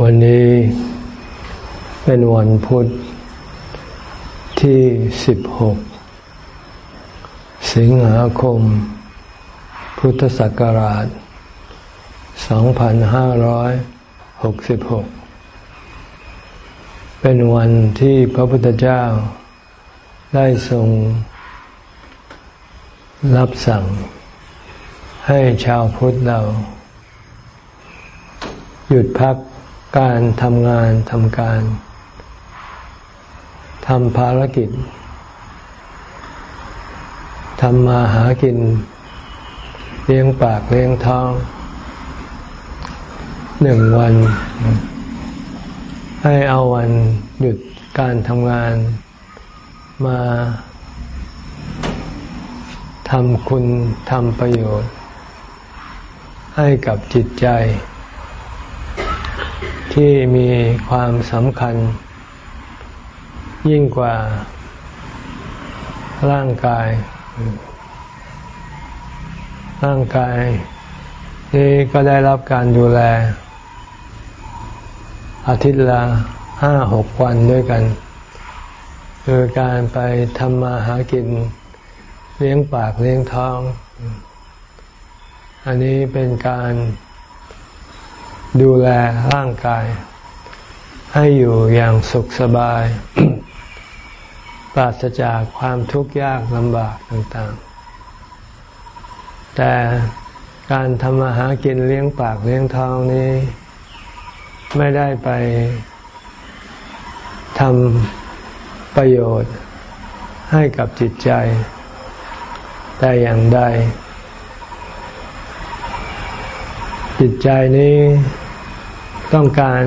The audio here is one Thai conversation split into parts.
วันนี้เป็นวันพุธที่ 16 สิงหาคม พุทธศักราช 2566 เป็นวันที่พระพุทธเจ้าได้ทรงรับสั่งให้ชาวพุทธเรา หยุดพัก การทำงานทำการทำภารกิจทำมาหากิน เลี้ยงปากเลี้ยงท้องหนึ่งวัน ให้เอาวันหยุดการทำงานมาทำคุณทำประโยชน์ ให้กับจิตใจ ที่มีความสำคัญ ยิ่งกว่าร่างกาย ร่างกาย นี้ก็ได้รับการดูแล อาทิตย์ละห้าหกวันด้วยกัน คือการไปทำมาหากิน เลี้ยงปากเลี้ยงท้อง อันนี้เป็นการ ดูแลร่างกาย ให้อยู่อย่างสุขสบาย ปราศจากความทุกข์ยากลำบากต่างๆ แต่การทำมาหากินเลี้ยงปากเลี้ยงท้องนี้ ไม่ได้ไปทำประโยชน์ให้กับจิตใจ แต่อย่างใดจิตใจนี้ ต้องการ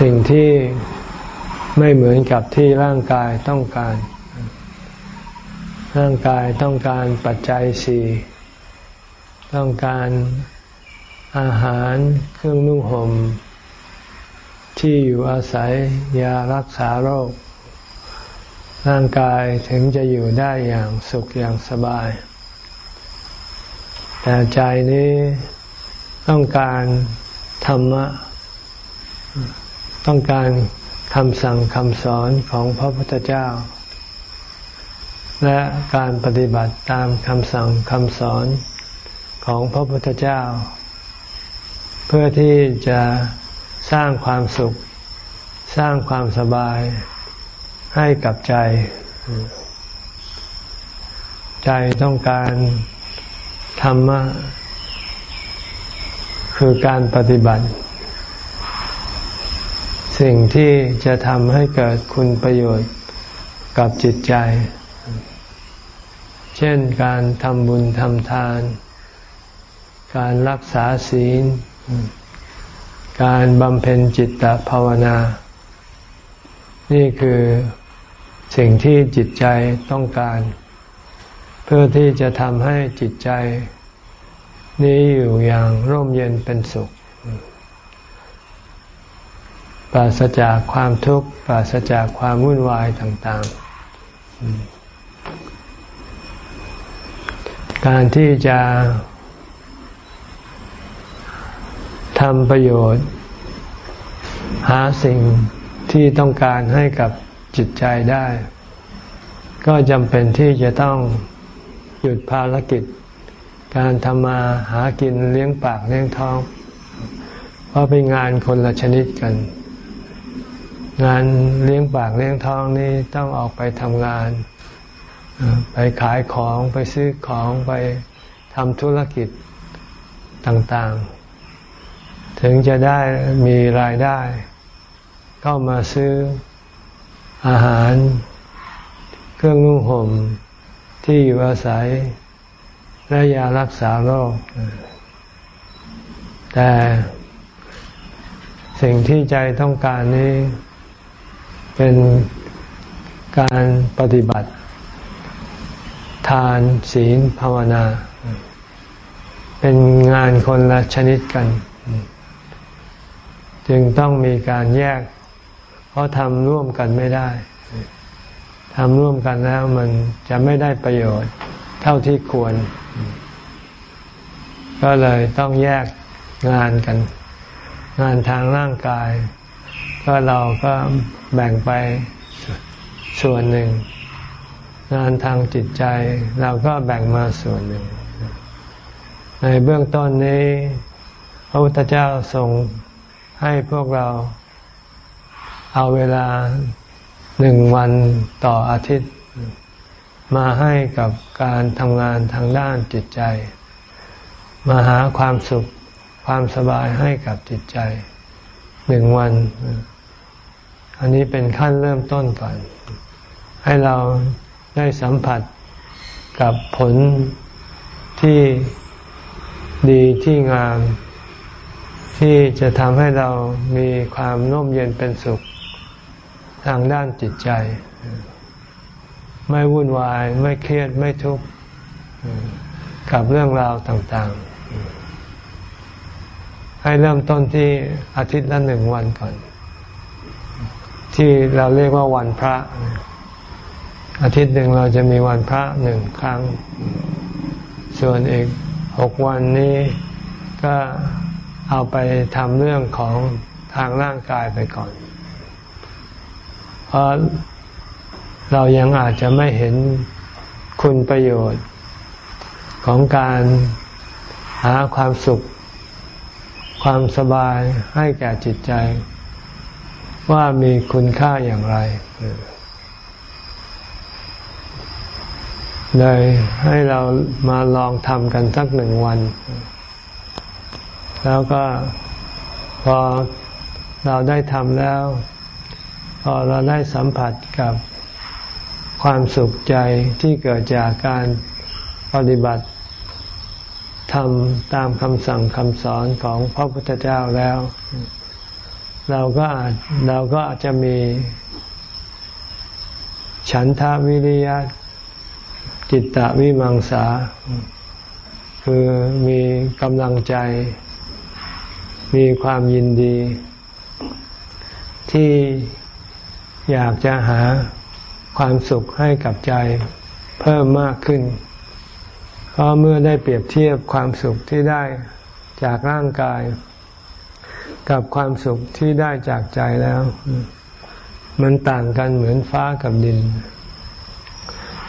สิ่งที่ไม่เหมือนกับที่ร่างกายต้องการ ร่างกายต้องการปัจจัยสี่ต้องการอาหารเครื่องนุ่งห่มที่อยู่อาศัยยารักษาโรค ร่างกายถึงจะอยู่ได้อย่างสุขอย่างสบาย แต่ใจนี้ ต้องการธรรมะ ต้องการคำสั่งคำสอนของพระพุทธเจ้า และการปฏิบัติตามคำสั่งคำสอนของพระพุทธเจ้า เพื่อที่จะสร้างความสุข สร้างความสบายให้กับใจ ใจต้องการธรรมะ คือการปฏิบัติ สิ่งที่จะทำให้เกิดคุณประโยชน์กับจิตใจ เช่นการทำบุญทำทาน การรักษาศีล การบำเพ็ญจิตตภาวนา นี่คือสิ่งที่จิตใจต้องการ เพื่อที่จะทำให้จิตใจ นี้อยู่อย่างร่มเย็นเป็นสุข ปราศจากความทุกข์ ปราศจากความวุ่นวายต่างๆ การที่จะทำประโยชน์ หาสิ่งที่ต้องการให้กับจิตใจได้ ก็จำเป็นที่จะต้องหยุดภารกิจ การทำมาหากินเลี้ยงปากเลี้ยงท้อง เพราะเป็นงานคนละชนิดกัน งานเลี้ยงปากเลี้ยงท้องนี่ต้องออกไปทำงาน ไปขายของไปซื้อของไปทำธุรกิจต่างๆ ถึงจะได้มีรายได้ก็มาซื้ออาหาร เครื่องนุ่งห่มที่อยู่อาศัย และยารักษาโรค แต่สิ่งที่ใจต้องการนี้เป็นการปฏิบัติ ทานศีลภาวนา เป็นงานคนละชนิดกัน จึงต้องมีการแยก เพราะทำร่วมกันไม่ได้ทำร่วมกันแล้วมันจะไม่ได้ประโยชน์เท่าที่ควร ก็เลยต้องแยกงานกัน งานทางร่างกาย ก็เราก็แบ่งไปส่วนหนึ่ง งานทางจิตใจ เราก็แบ่งมาส่วนหนึ่ง ในเบื้องต้นนี้ พระพุทธเจ้าทรงให้พวกเราเอาเวลาหนึ่งวันต่ออาทิตย์ มาให้กับการทำงานทางด้านจิตใจ มาหาความสุขความสบายให้กับจิตใจหนึ่งวัน อันนี้เป็นขั้นเริ่มต้นก่อน ให้เราได้สัมผัสกับผลที่ดีที่งาม ที่จะทำให้เรามีความน่มเย็นเป็นสุข ทางด้านจิตใจ ไม่วุ่นวาย ไม่เครียดไม่ทุกข์ กับเรื่องราวต่างๆ ให้เริ่มต้นที่อาทิตย์ละหนึ่งวันก่อน ที่เราเรียกว่าวันพระ อาทิตย์หนึ่งเราจะมีวันพระหนึ่งครั้ง ส่วนอีกหกวันนี้ก็เอาไปทำเรื่องของทางร่างกายไปก่อน เพราะเรายังอาจจะไม่เห็นคุณประโยชน์ของการ หาความสุข ความสบายให้แก่จิตใจ ว่ามีคุณค่าอย่างไรเลยให้เรามาลองทำกันสักหนึ่งวัน แล้วก็พอเราได้ทำแล้ว พอเราได้สัมผัสกับความสุขใจที่เกิดจากการปฏิบัติ ทำตามคำสั่งคำสอนของพระพุทธเจ้าแล้ว เราก็อาจเราก็อาจจะมี ฉันทาวิริยะจิตตวิมังสา คือมีกำลังใจ มีความยินดี ที่อยากจะหาความสุขให้กับใจเพิ่มมากขึ้น เพราะเมื่อได้เปรียบเทียบความสุขที่ได้จากร่างกาย กับความสุขที่ได้จากใจแล้ว มันต่างกันเหมือนฟ้ากับดิน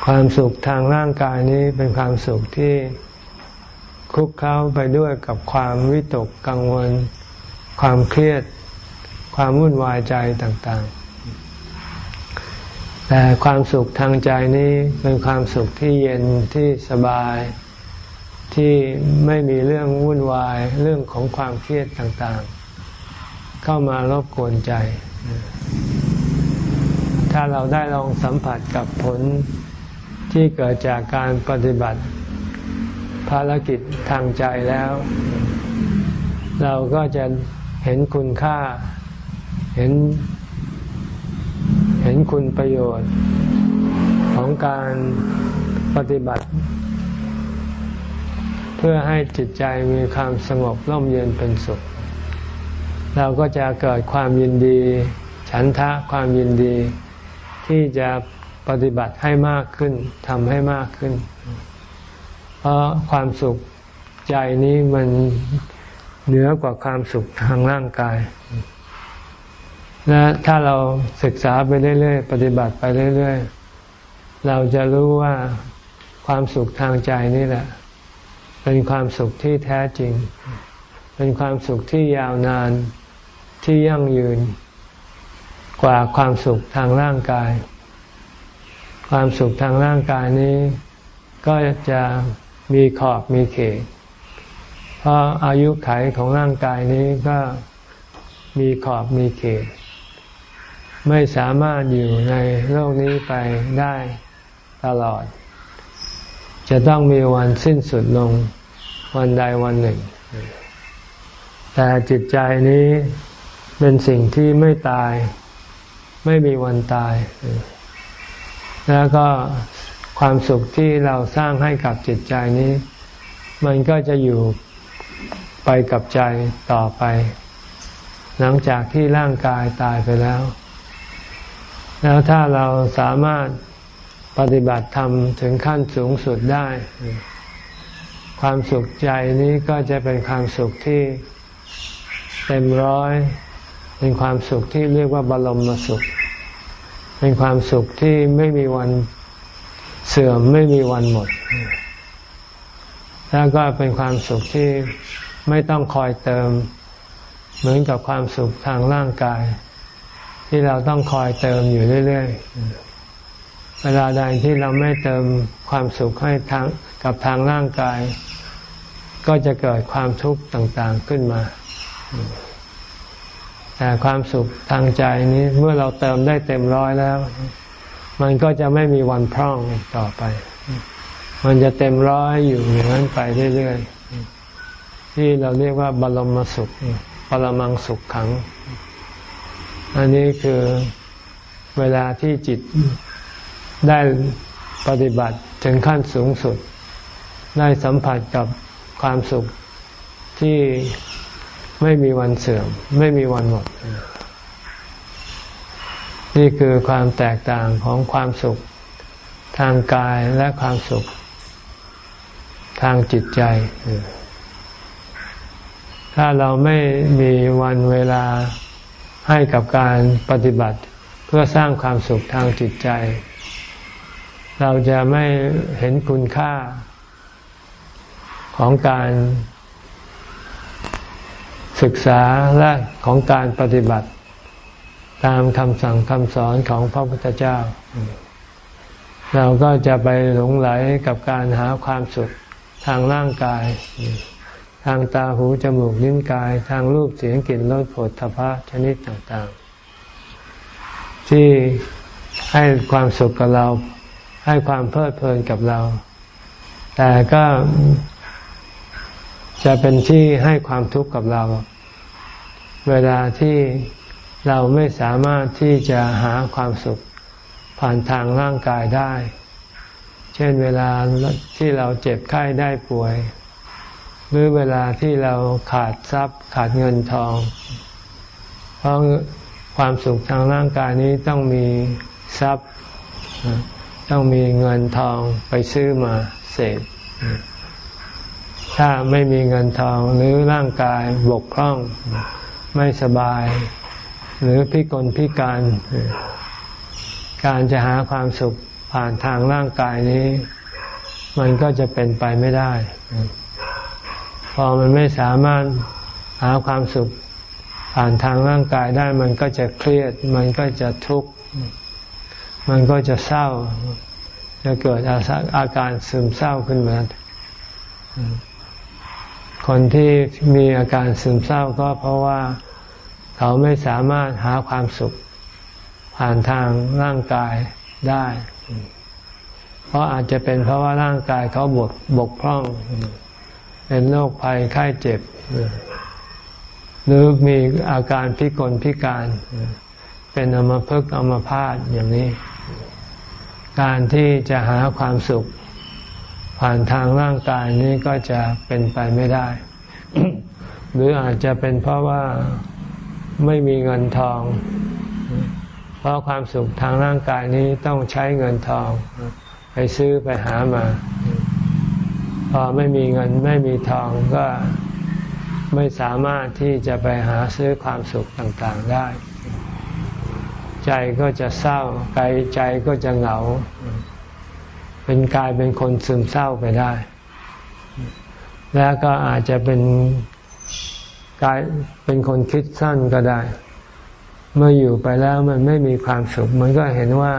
ความสุขทางร่างกายนี้เป็นความสุขที่คุกเข้าไปด้วยกับความวิตกกังวล ความเครียด ความวุ่นวายใจต่าง แต่ความสุขทางใจนี้เป็นความสุขที่เย็นที่สบาย ที่ไม่มีเรื่องวุ่นวายเรื่องของความเครียดต่างๆ เข้ามารบกวนใจ ถ้าเราได้ลองสัมผัสกับผลที่เกิดจากการปฏิบัติ ภารกิจทางใจแล้ว เราก็จะเห็นคุณค่าเห็น ห็นคุณประโยชน์ของการปฏิบัติ เพื่อให้จิตใจมีความสงบร่มเย็นเป็นสุข เราก็จะเกิดความยินดี ฉันทะความยินดี ที่จะปฏิบัติให้มากขึ้นทำให้มากขึ้น เพราะความสุขใจนี้มันเหนือกว่าความสุขทางร่างกาย และถ้าเราศึกษาไปเรื่อยๆ ปฏิบัติไปเรื่อยๆ เราจะรู้ว่าความสุขทางใจนี่แหละ เป็นความสุขที่แท้จริง เป็นความสุขที่ยาวนานที่ยั่งยืน กว่าความสุขทางร่างกาย ความสุขทางร่างกายนี้ ก็จะมีขอบมีเขตเพราะอายุไขของร่างกายนี้ก็มีขอบมีเขต ไม่สามารถอยู่ในโลกนี้ไปได้ตลอด จะต้องมีวันสิ้นสุดลงวันใดวันหนึ่ง แต่จิตใจนี้เป็นสิ่งที่ไม่ตาย ไม่มีวันตาย แล้วก็ความสุขที่เราสร้างให้กับจิตใจนี้ มันก็จะอยู่ไปกับใจต่อไป หลังจากที่ร่างกายตายไปแล้ว แล้วถ้าเราสามารถปฏิบัติธรรมถึงขั้นสูงสุดได้ ความสุขใจนี้ก็จะเป็นความสุขที่เต็มร้อย เป็นความสุขที่เรียกว่าบรมสุข เป็นความสุขที่ไม่มีวันเสื่อมไม่มีวันหมด แล้วก็เป็นความสุขที่ไม่ต้องคอยเติม เหมือนกับความสุขทางร่างกาย ที่เราต้องคอยเติมอยู่เรื่อยๆ เวลาใดที่เราไม่เติมความสุขให้ทางกับทางร่างกาย ก็จะเกิดความทุกข์ต่างๆขึ้นมา แต่ความสุขทางใจนี้เมื่อเราเติมได้เต็มร้อยแล้ว มันก็จะไม่มีวันพร่องต่อไป มันจะเต็มร้อยอยู่อย่างนั้นไปเรื่อยๆ ที่เราเรียกว่าบรมสุข ปรมังสุขขัง อันนี้คือเวลาที่จิตได้ปฏิบัติถึงขั้นสูงสุด ได้สัมผัสกับความสุขที่ไม่มีวันเสื่อม ไม่มีวันหมด นี่คือความแตกต่างของความสุขทางกายและความสุข ทางจิตใจ ถ้าเราไม่มีวันเวลา ให้กับการปฏิบัติเพื่อสร้างความสุขทางจิตใจ เราจะไม่เห็นคุณค่า ของการศึกษาและของการปฏิบัติ ตามคำสั่งคำสอนของพระพุทธเจ้า เราก็จะไปหลงไหลกับการหาความสุขทางร่างกาย ทางตาหูจมูกลิ้นกาย ทางรูปเสียงกลิ่นรสผลทพะชนิดต่างๆ ที่ให้ความสุขกับเรา ให้ความเพลิดเพลินกับเรา แต่ก็จะเป็นที่ให้ความทุกข์กับเรา เวลาที่เราไม่สามารถที่จะหาความสุขผ่านทางร่างกายได้ เช่นเวลาที่เราเจ็บไข้ได้ป่วย หรือเวลาที่เราขาดทรัพย์ ขาดเงินทอง เพราะความสุขทางร่างกายนี้ต้องมีทรัพย์ ต้องมีเงินทองไปซื้อมาเสพถ้าไม่มีเงินทองหรือร่างกายบกพร่อง ไม่สบาย หรือพิกลพิการ การจะหาความสุขผ่านทางร่างกายนี้ มันก็จะเป็นไปไม่ได้ พอมันไม่สามารถหาความสุขผ่านทางร่างกายได้มันก็จะเครียด มันก็จะทุกข์ มันก็จะเศร้า จะเกิดอาการซึมเศร้าขึ้นมา คนที่มีอาการซึมเศร้าก็เพราะว่าเขาไม่สามารถหาความสุขผ่านทางร่างกายได้ เพราะอาจจะเป็นเพราะว่าร่างกายเขาบกบกพร่อง เป็นโรคภัยไข้เจ็บ หรือมีอาการพิกลพิการ เป็นอมภพอมพาตอย่างนี้ การที่จะหาความสุข ผ่านทางร่างกายนี้ก็จะเป็นไปไม่ได้ หรืออาจจะเป็นเพราะว่าไม่มีเงินทอง เพราะความสุขทางร่างกายนี้ต้องใช้เงินทอง ไปซื้อไปหามา พอไม่มีเงินไม่มีทองก็ไม่สามารถที่จะไปหาซื้อความสุขต่างๆได้ ใจก็จะเศร้าใจใจก็จะเหงา เป็นกลายเป็นคนซึมเศร้าไปได้ แล้วก็อาจจะเป็นกลายเป็นคนคิดสั้นก็ได้ เมื่ออยู่ไปแล้วมันไม่มีความสุข มันก็เห็นว่า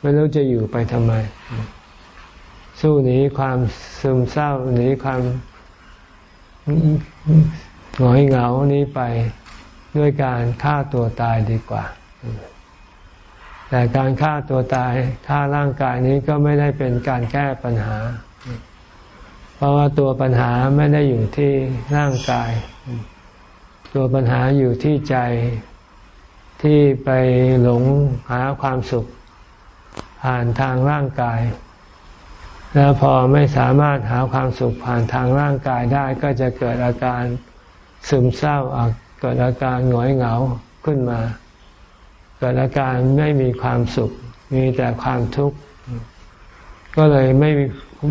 ไม่รู้จะอยู่ไปทำไม สู้หนีความซึมเศร้าหนีความหงอยเหงานี้ไปด้วยการฆ่าตัวตายดีกว่า แต่การฆ่าตัวตายฆ่าร่างกายนี้ก็ไม่ได้เป็นการแก้ปัญหา เพราะว่าตัวปัญหาไม่ได้อยู่ที่ร่างกาย ตัวปัญหาอยู่ที่ใจที่ไปหลงหาความสุขผ่านทางร่างกาย แล้วพอไม่สามารถหาความสุขผ่านทางร่างกายได้ก็จะเกิดอาการซึมเศร้าเกิดอาการหงอยเหงาขึ้นมา เกิดอาการไม่มีความสุข มีแต่ความทุกข์ ก็เลยไม่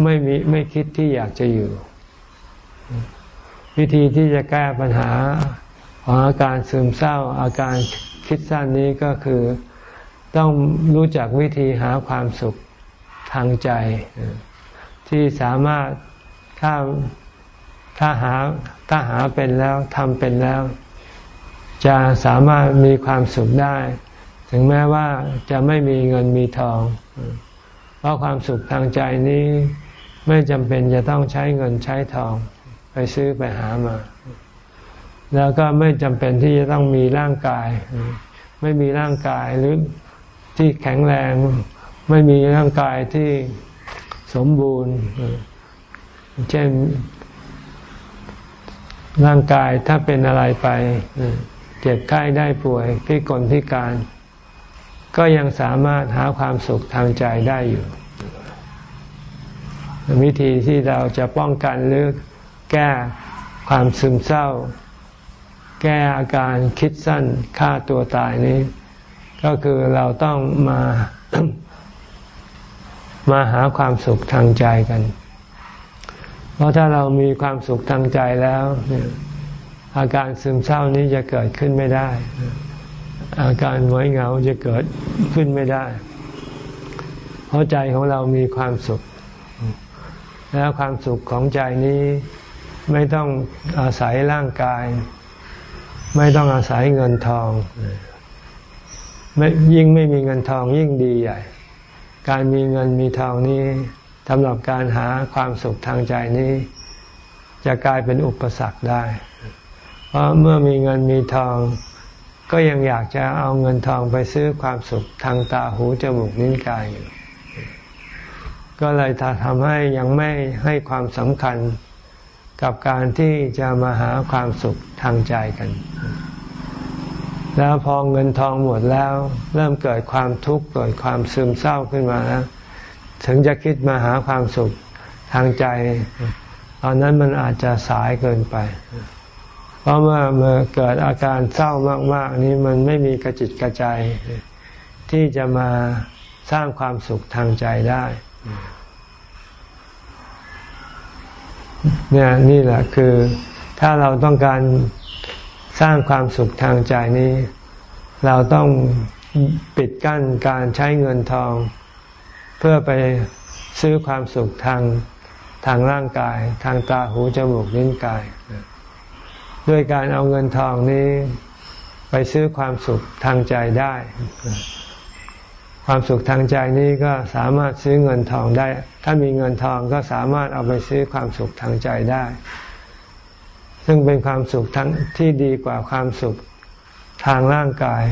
ไม่มีไม่คิดที่อยากจะอยู่ วิธีที่จะแก้ปัญหาของอาการซึมเศร้า อาการคิดสั้นนี้ก็คือต้องรู้จักวิธีหาความสุขทางใจ ที่สามารถถ้าถ้าหาถ้าหาเป็นแล้วทำเป็นแล้ว จะสามารถมีความสุขได้ ถึงแม้ว่าจะไม่มีเงินมีทอง เพราะความสุขทางใจนี้ไม่จำเป็นจะต้องใช้เงินใช้ทอง ไปซื้อไปหามา แล้วก็ไม่จำเป็นที่จะต้องมีร่างกาย ไม่มีร่างกายหรือที่แข็งแรง ไม่มีร่างกายที่ สมบูรณ์ เช่น ร่างกายถ้าเป็นอะไรไป เจ็บไข้ได้ป่วยพิกลพิการ ก็ยังสามารถหาความสุขทางใจได้อยู่ วิธีที่เราจะป้องกันหรือแก้ความซึมเศร้า แก้อาการคิดสั้นฆ่าตัวตายนี้ ก็คือเราต้องมา มาหาความสุขทางใจกัน เพราะถ้าเรามีความสุขทางใจแล้วอาการซึมเศร้านี้จะเกิดขึ้นไม่ได้ อาการหงอยเหงาจะเกิดขึ้นไม่ได้ เพราะใจของเรามีความสุข แล้วความสุขของใจนี้ไม่ต้องอาศัยร่างกาย ไม่ต้องอาศัยเงินทองไม่ยิ่งไม่มีเงินทองยิ่งดีใหญ่ การมีเงินมีทองนี้สำหรับการหาความสุขทางใจนี้ จะกลายเป็นอุปสรรคได้ เพราะเมื่อมีเงินมีทอง ก็ยังอยากจะเอาเงินทองไปซื้อความสุขทางตาหูจมูกนิ้วกายอยู่ ก็เลยทำให้ยังไม่ให้ความสำคัญกับการที่จะมาหาความสุขทางใจกัน แล้วพอเงินทองหมดแล้ว เริ่มเกิดความทุกข์เกิดความซึมเศร้าขึ้นมาแล้วถึงจะคิดมาหาความสุขทางใจ ตอนนั้นมันอาจจะสายเกินไป เพราะเมื่อเมื่อเกิดอาการเศร้ามาก ๆ นี้มันไม่มีกระจิตกระใจที่จะมาสร้างความสุขทางใจได้เนี่ยนี่แหละคือถ้าเราต้องการ สร้างความสุขทางใจนี้ เราต้องปิดกั้นการใช้เงินทอง เพื่อไปซื้อความสุขทางทางร่างกาย ทางตาหูจมูกลิ้นกาย ด้วยการเอาเงินทองนี้ไปซื้อความสุขทางใจได้ ความสุขทางใจนี้ก็สามารถซื้อเงินทองได้ ถ้ามีเงินทองก็สามารถเอาไปซื้อความสุขทางใจได้ ซึ่งเป็นความสุขทั้งที่ดีกว่าความสุขทางร่างกาย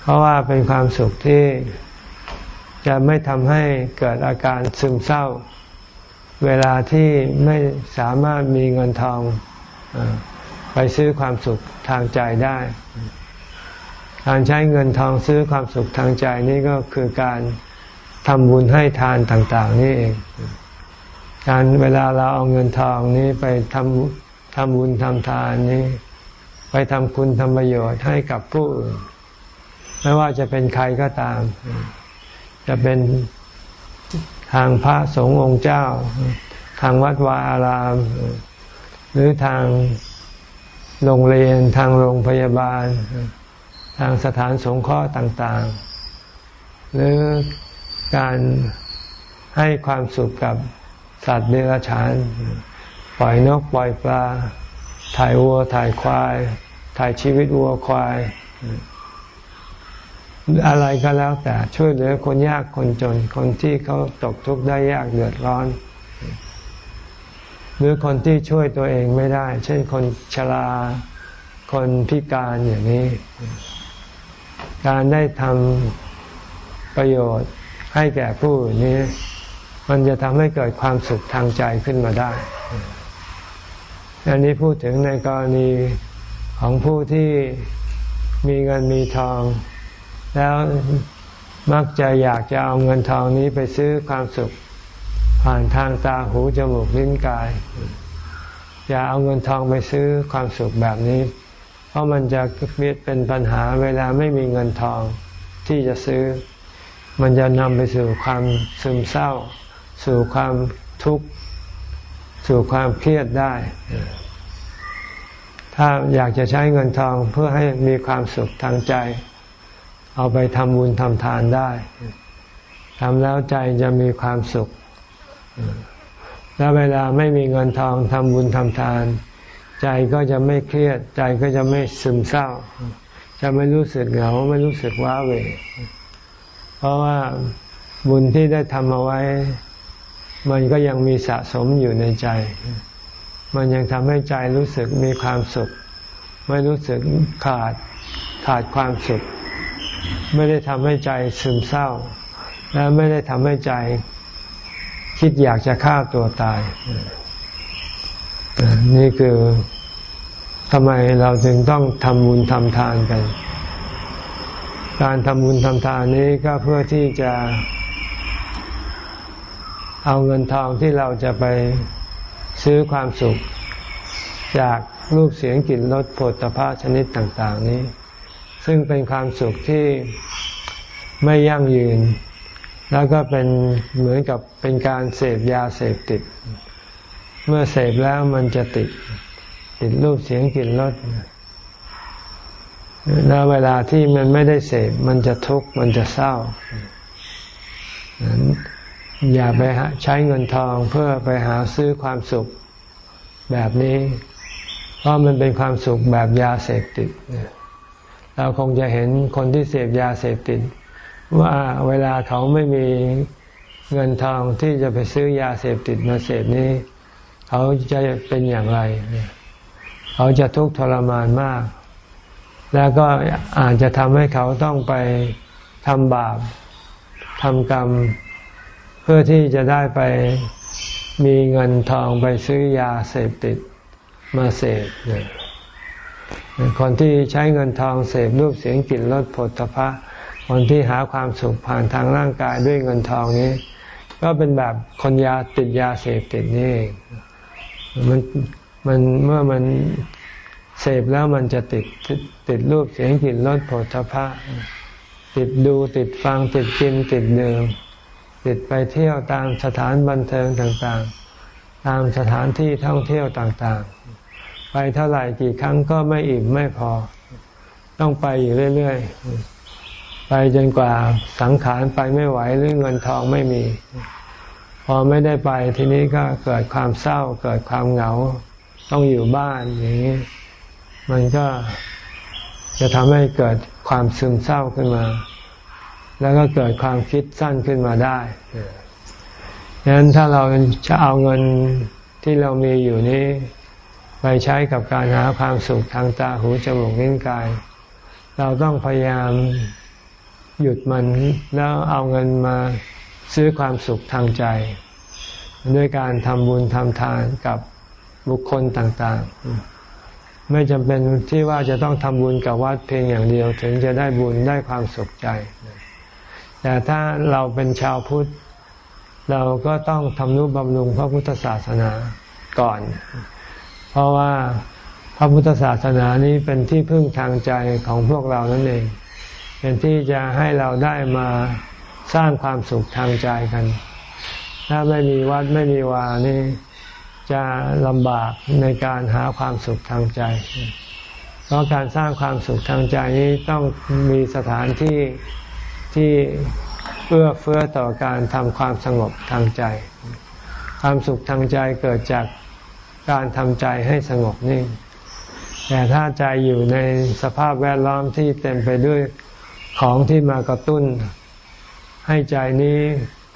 เพราะว่าเป็นความสุขที่จะไม่ทำให้เกิดอาการซึมเศร้า เวลาที่ไม่สามารถมีเงินทองไปซื้อความสุขทางใจได้ การใช้เงินทองซื้อความสุขทางใจนี่ก็คือการทำบุญให้ทานต่าง ๆ นี่เอง การเวลาเราเอาเงินทองนี้ไปทำ ทำบุญทำทานนี้ ไปทำคุณทำประโยชน์ให้กับผู้อื่นไม่ว่าจะเป็นใครก็ตาม จะเป็นทางพระสงฆ์องค์เจ้า ทางวัดวาอาราม หรือทางโรงเรียน ทางโรงพยาบาล ทางสถานสงเคราะห์ต่าง ๆ หรือการให้ความสุขกับสัตว์เดรัจฉาน ปล่อยนกปล่อยปลา ถ่ายวัวถ่ายควาย ถ่ายชีวิตวัวควาย อะไรก็แล้วแต่ช่วยเหลือคนยากคนจน คนที่เขาตกทุกข์ได้ยากเดือดร้อน หรือคนที่ช่วยตัวเองไม่ได้ เช่นคนชราคนพิการอย่างนี้ การได้ทำประโยชน์ให้แก่ผู้นี้ มันจะทำให้เกิดความสุขทางใจขึ้นมาได้ อันนี้พูดถึงในกรณีของผู้ที่มีเงินมีทอง แล้วมักจะอยากจะเอาเงินทองนี้ไปซื้อความสุข ผ่านทางตาหูจมูกลิ้นกาย อย่าเอาเงินทองไปซื้อความสุขแบบนี้ เพราะมันจะเป็นปัญหาเวลาไม่มีเงินทองที่จะซื้อ มันจะนำไปสู่ความซึมเศร้า สู่ความทุกข์ สู่ความเครียดได้ ถ้าอยากจะใช้เงินทองเพื่อให้มีความสุขทางใจ เอาไปทำบุญทำทานได้ทำแล้วใจจะมีความสุข แล้วเวลาไม่มีเงินทองทำบุญทำทาน ใจก็จะไม่เครียด ใจก็จะไม่ซึมเศร้า จะไม่รู้สึกเหงาไม่รู้สึกว้าเหวเพราะว่าบุญที่ได้ทำเอาไว้ มันก็ยังมีสะสมอยู่ในใจ มันยังทำให้ใจรู้สึกมีความสุข ไม่รู้สึกขาดขาดความสุข ไม่ได้ทำให้ใจซึมเศร้า และไม่ได้ทำให้ใจ คิดอยากจะฆ่าตัวตาย นี่คือทำไมเราจึงต้องทำบุญทำทานกัน การทำบุญทำทานนี้ก็เพื่อที่จะ เอาเงินทองที่เราจะไปซื้อความสุข จากรูปเสียงกลิ่นรสผลิตภะชนิดต่าง ๆ นี้ ซึ่งเป็นความสุขที่ไม่ยั่งยืน แล้วก็เป็นเหมือนกับเป็นการเสพยาเสพติด เมื่อเสพแล้วมันจะติด ติดรูปเสียงกลิ่นรสแล้วเวลาที่มันไม่ได้เสพมันจะทุกข์มันจะเศร้า อย่าไปใช้เงินทองเพื่อไปหาซื้อความสุขแบบนี้ เพราะมันเป็นความสุขแบบยาเสพติด เราคงจะเห็นคนที่เสพยาเสพติด ว่าเวลาเขาไม่มีเงินทองที่จะไปซื้อยาเสพติดมาเสพนี้ เขาจะเป็นอย่างไร เขาจะทุกข์ทรมานมาก แล้วก็อาจจะทำให้เขาต้องไปทำบาปทำกรรม พื่อที่จะได้ไปมีเงินทองไปซื้อยาเสพติดมาเสพคนที่ใช้เงินทองเสพรูปเสียงกลิ่นรสผลตภะคนที่หาความสุขผ่านทางร่างกายด้วยเงินทองนี้ ก็เป็นแบบคนยาติดยาเสพติดนี่เองมันมันเมื่อมันเสพแล้วมันจะติดติดรูปเสียงกลิ่นรสผลตภะติดดูติดฟังติดกินติดดื่ม ติดไปเที่ยวตามสถานบันเทิงต่างๆ ตามสถานที่ท่องเที่ยวต่างๆ ไปเท่าไหร่กี่ครั้งก็ไม่อิ่มไม่พอ ต้องไปอยู่เรื่อยๆ ไปจนกว่าสังขารไปไม่ไหวหรือเงินทองไม่มี พอไม่ได้ไปทีนี้ก็เกิดความเศร้าเกิดความเหงา ต้องอยู่บ้านอย่างนี้ มันก็จะทำให้เกิดความซึมเศร้าขึ้นมา แล้วก็เกิดความคิดสั้นขึ้นมาได้ดังนั้นถ้าเราจะเอาเงินที่เรามีอยู่นี้ ไปใช้กับการหาความสุขทางตาหูจมูกลิ้นกาย เราต้องพยายามหยุดมันแล้วเอาเงินมาซื้อความสุขทางใจ ด้วยการทำบุญทำทานกับบุคคลต่างๆ ไม่จำเป็นที่ว่าจะต้องทำบุญกับวัดเพียงอย่างเดียว ถึงจะได้บุญได้ความสุขใจ แต่ถ้าเราเป็นชาวพุทธ เราก็ต้องทำนุบำรุงพระพุทธศาสนาก่อน เพราะว่าพระพุทธศาสนานี้เป็นที่พึ่งทางใจของพวกเรานั่นเอง เป็นที่จะให้เราได้มาสร้างความสุขทางใจกัน ถ้าไม่มีวัดไม่มีวานี่จะลำบากในการหาความสุขทางใจ เพราะการสร้างความสุขทางใจนี้ต้องมีสถานที่ ที่เอื้อเฟื้อต่อการทำความสงบทางใจ ความสุขทางใจเกิดจากการทำใจให้สงบนิ่ง แต่ถ้าใจอยู่ในสภาพแวดล้อมที่เต็มไปด้วยของที่มากระตุ้น ให้ใจนี้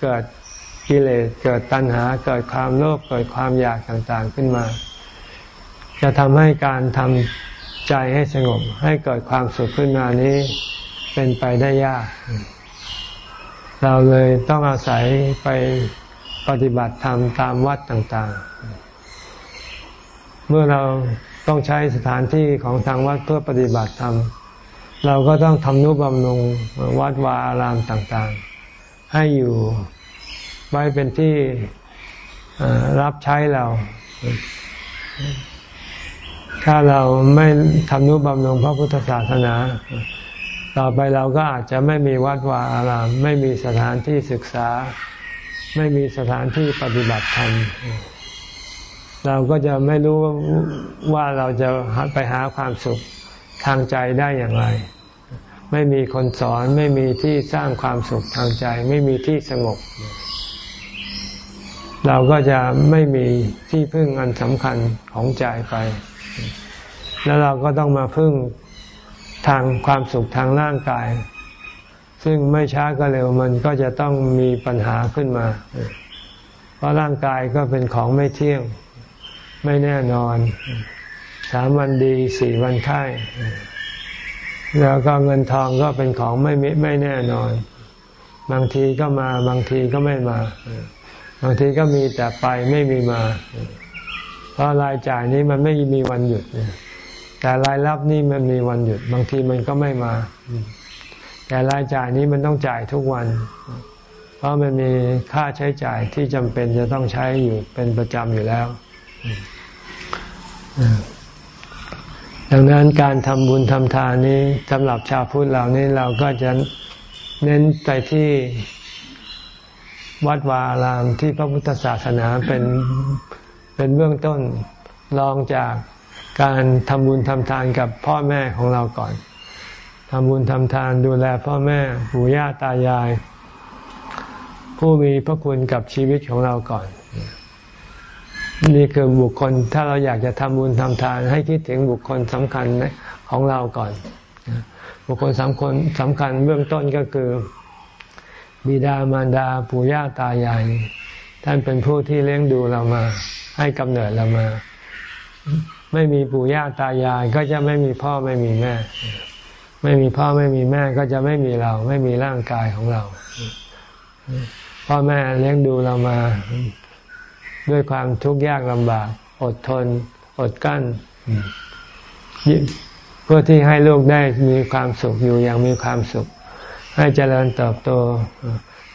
เกิดกิเลสเกิดตัณหาเกิดความโลภเกิดความอยากต่างๆขึ้นมา จะทำให้การทำใจให้สงบให้เกิดความสุขขึ้นมานี้ เป็นไปได้ยาก เราเลยต้องอาศัยไปปฏิบัติธรรมตามวัดต่างๆ เมื่อเราต้องใช้สถานที่ของทางวัดเพื่อปฏิบัติธรรม เราก็ต้องทำนุบำรุงวัดวาอารามต่างๆ ให้อยู่ไว้เป็นที่รับใช้เรา ถ้าเราไม่ทำนุบำรุงพระพุทธศาสนา ต่อไปเราก็อาจจะไม่มีวัดวาอาราม ไม่มีสถานที่ศึกษา ไม่มีสถานที่ปฏิบัติธรรมเราก็จะไม่รู้ว่าเราจะไปหาความสุขทางใจได้อย่างไร ไม่มีคนสอนไม่มีที่สร้างความสุขทางใจ ไม่มีที่สงบ เราก็จะไม่มีที่พึ่งอันสำคัญของใจไป แล้วเราก็ต้องมาพึ่ง ทางความสุขทางร่างกาย ซึ่งไม่ช้าก็เร็วมันก็จะต้องมีปัญหาขึ้นมา เพราะร่างกายก็เป็นของไม่เที่ยง ไม่แน่นอน สามวันดีสี่วันไข้แล้วก็เงินทองก็เป็นของไม่ไม่แน่นอน บางทีก็มา บางทีก็ไม่มา บางทีก็มีแต่ไปไม่มีมา เพราะรายจ่ายนี้มันไม่มีวันหยุด แต่รายรับนี่มันมีวันหยุด บางทีมันก็ไม่มา แต่รายจ่ายนี้มันต้องจ่ายทุกวัน เพราะมันมีค่าใช้จ่ายที่จำเป็นจะต้องใช้อยู่เป็นประจำอยู่แล้ว ดังนั้นการทำบุญทำทานนี้สำหรับชาวพุทธเรานี้เราก็จะเน้นไปที่วัดวาอารามที่พระพุทธศาสนาเป็นเป็นเบื้องต้นรองจาก การทำบุญทำทานกับพ่อแม่ของเราก่อนทำบุญทำทานดูแลพ่อแม่ปู่ย่าตายาย ผู้มีพระคุณกับชีวิตของเราก่อน นี่คือบุคคลถ้าเราอยากจะทำบุญทำทาน ให้คิดถึงบุคคลสำคัญของเราก่อน บุคคลสำคัญสำคัญเบื้องต้นก็คือ บิดามารดาปู่ย่าตายาย ท่านเป็นผู้ที่เลี้ยงดูเรามา ให้กำเนิดเรามา ไม่มีปู่ย่าตายายก็จะไม่มีพ่อไม่มีแม่ ไม่มีพ่อไม่มีแม่ก็จะไม่มีเรา ไม่มีร่างกายของเรา พ่อแม่เลี้ยงดูเรามา ด้วยความทุกข์ยากลำบาก อดทน อดกั้น เพื่อที่ให้ลูกได้มีความสุขอยู่อย่างมีความสุข ให้เจริญเติบโต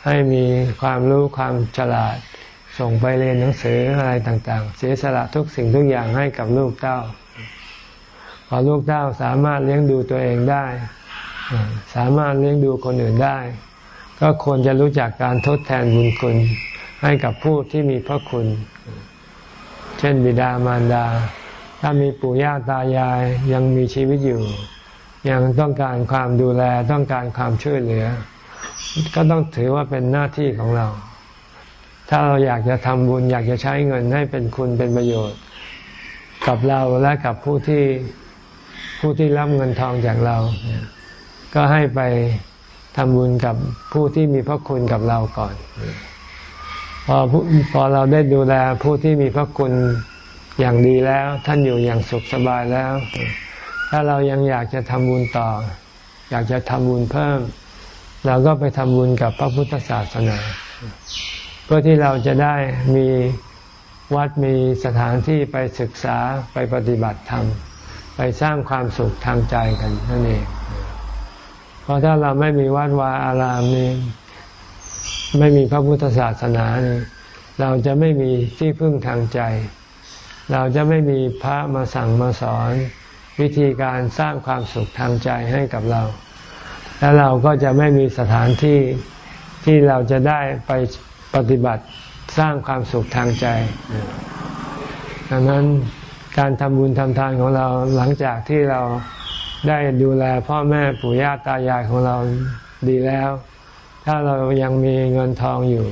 ให้มีความรู้ความฉลาด ส่งไปเรียนหนังสืออะไรต่างๆ เสียสละทุกสิ่งทุกอย่างให้กับลูกเต้า พอลูกเต้าสามารถเลี้ยงดูตัวเองได้ สามารถเลี้ยงดูคนอื่นได้ ก็ควรจะรู้จักการทดแทนบุญคุณให้กับผู้ที่มีพระคุณ เช่นบิดามารดา ถ้ามีปู่ย่าตายายยังมีชีวิตอยู่ ยังต้องการความดูแลต้องการความช่วยเหลือ ก็ต้องถือว่าเป็นหน้าที่ของเรา ถ้าเราอยากจะทำบุญอยากจะใช้เงินให้เป็นคุณเป็นประโยชน์ กับเราและกับผู้ที่ผู้ที่รับเงินทองจากเรา ก็ให้ไปทำบุญกับผู้ที่มีพระคุณกับเราก่อน พอพอเราได้ดูแลผู้ที่มีพระคุณอย่างดีแล้ว ท่านอยู่อย่างสุขสบายแล้ว ถ้าเรายังอยากจะทำบุญต่อ อยากจะทำบุญเพิ่ม เราก็ไปทำบุญกับพระพุทธศาสนา เพื่อที่เราจะได้มีวัดมีสถานที่ไปศึกษาไปปฏิบัติธรรม ไปสร้างความสุขทางใจกันนั่นเอง เพราะถ้าเราไม่มีวัดวาอารามนี้ไม่มีพระพุทธศาสนาเราจะไม่มีที่พึ่งทางใจ เราจะไม่มีพระมาสั่งมาสอน วิธีการสร้างความสุขทางใจให้กับเรา แล้วเราก็จะไม่มีสถานที่ที่เราจะได้ไป ปฏิบัติสร้างความสุขทางใจ ดังนั้นการทำบุญทำทานของเราหลังจากที่เราได้ดูแลพ่อแม่ปู่ย่าตายายของเราดีแล้ว ถ้าเรายังมีเงินทองอยู่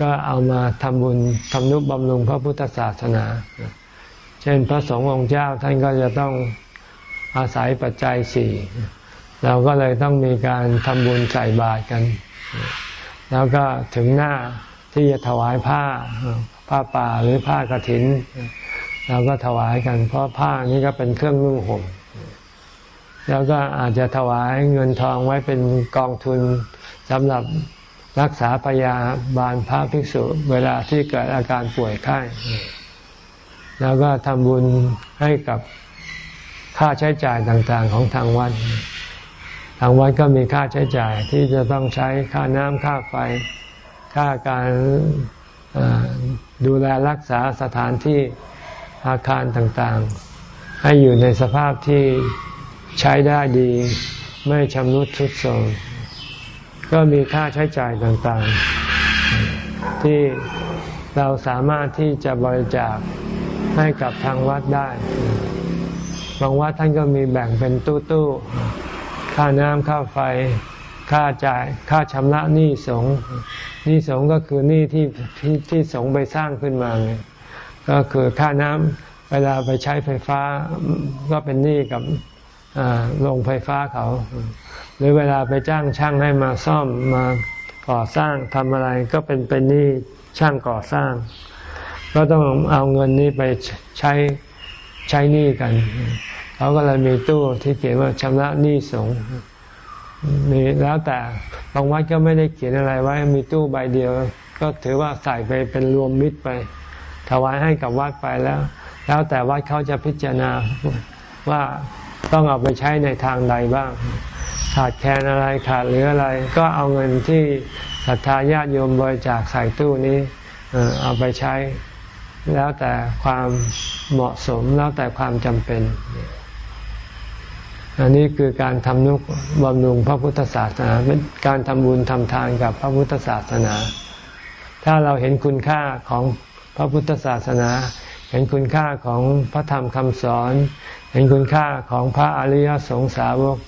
ก็เอามาทำบุญทำนุบำรุงพระพุทธศาสนา เช่นพระสงฆ์องค์เจ้าท่านก็จะต้องอาศัยปัจจัยสี่ เราก็เลยต้องมีการทำบุญใส่บาตรกัน แล้วก็ถึงหน้าที่จะถวายผ้า ผ้าป่าหรือผ้ากรถินเราก็ถวายกัน เพราะผ้านี้ก็เป็นเครื่องนุ่งห่มแล้วก็อาจจะถวายเงินทองไว้เป็นกองทุนสำหรับรักษาพยาบาลพระภิกษุ เวลาที่เกิดอาการป่วยไข้ แล้วก็ทำบุญให้กับค่าใช้จ่ายต่างๆของทางวัด ทางวัดก็มีค่าใช้จ่ายที่จะต้องใช้ค่าน้ำค่าไฟ ค่าการดูแลรักษาสถานที่อาคารต่างๆ ให้อยู่ในสภาพที่ใช้ได้ดี ไม่ชำรุดทรุดโทรมก็มีค่าใช้จ่ายต่างๆ ที่เราสามารถที่จะบริจาคให้กับทางวัดได้ บางวัดท่านก็มีแบ่งเป็นตู้ตู้ ค่าน้ำค่าไฟ ค่าจ่ายค่าชำระหนี้สงหนี้สงก็คือหนี้ที่ที่ที่สงไปสร้างขึ้นมาไงก็คือค่าน้ำเวลาไปใช้ไฟฟ้าก็เป็นหนี้กับโรงไฟฟ้าเขา หรือเวลาไปจ้างช่างให้มาซ่อมมาก่อสร้างทำอะไรก็เป็นเป็นหนี้ช่างก่อสร้าง ก็ต้องเอาเงินนี้ไปใช้ใช้หนี้กัน เขาก็เลยมีตู้ที่เขียนว่าชำระหนี้สงมีแล้วแต่บางวัดก็ไม่ได้เขียนอะไรไว้ มีตู้ใบเดียว ก็ถือว่าใส่ไปเป็นรวมมิตรไป ถวายให้กับวัดไปแล้ว แล้วแต่วัดเขาจะพิจารณาว่าต้องเอาไปใช้ในทางใดบ้าง ขาดแคลนอะไรขาดเหลืออะไร ก็เอาเงินที่ศรัทธาญาติโยมบริจาคใส่ตู้นี้เอาไปใช้แล้วแต่ความเหมาะสมแล้วแต่ความจำเป็น อันนี้คือการทำนุบำรุงพระพุทธศาสนาเป็นการทำบุญทำทานกับพระพุทธศาสนา ถ้าเราเห็นคุณค่าของพระพุทธศาสนา เห็นคุณค่าของพระธรรมคำสอน เห็นคุณค่าของพระอริยสงสาวก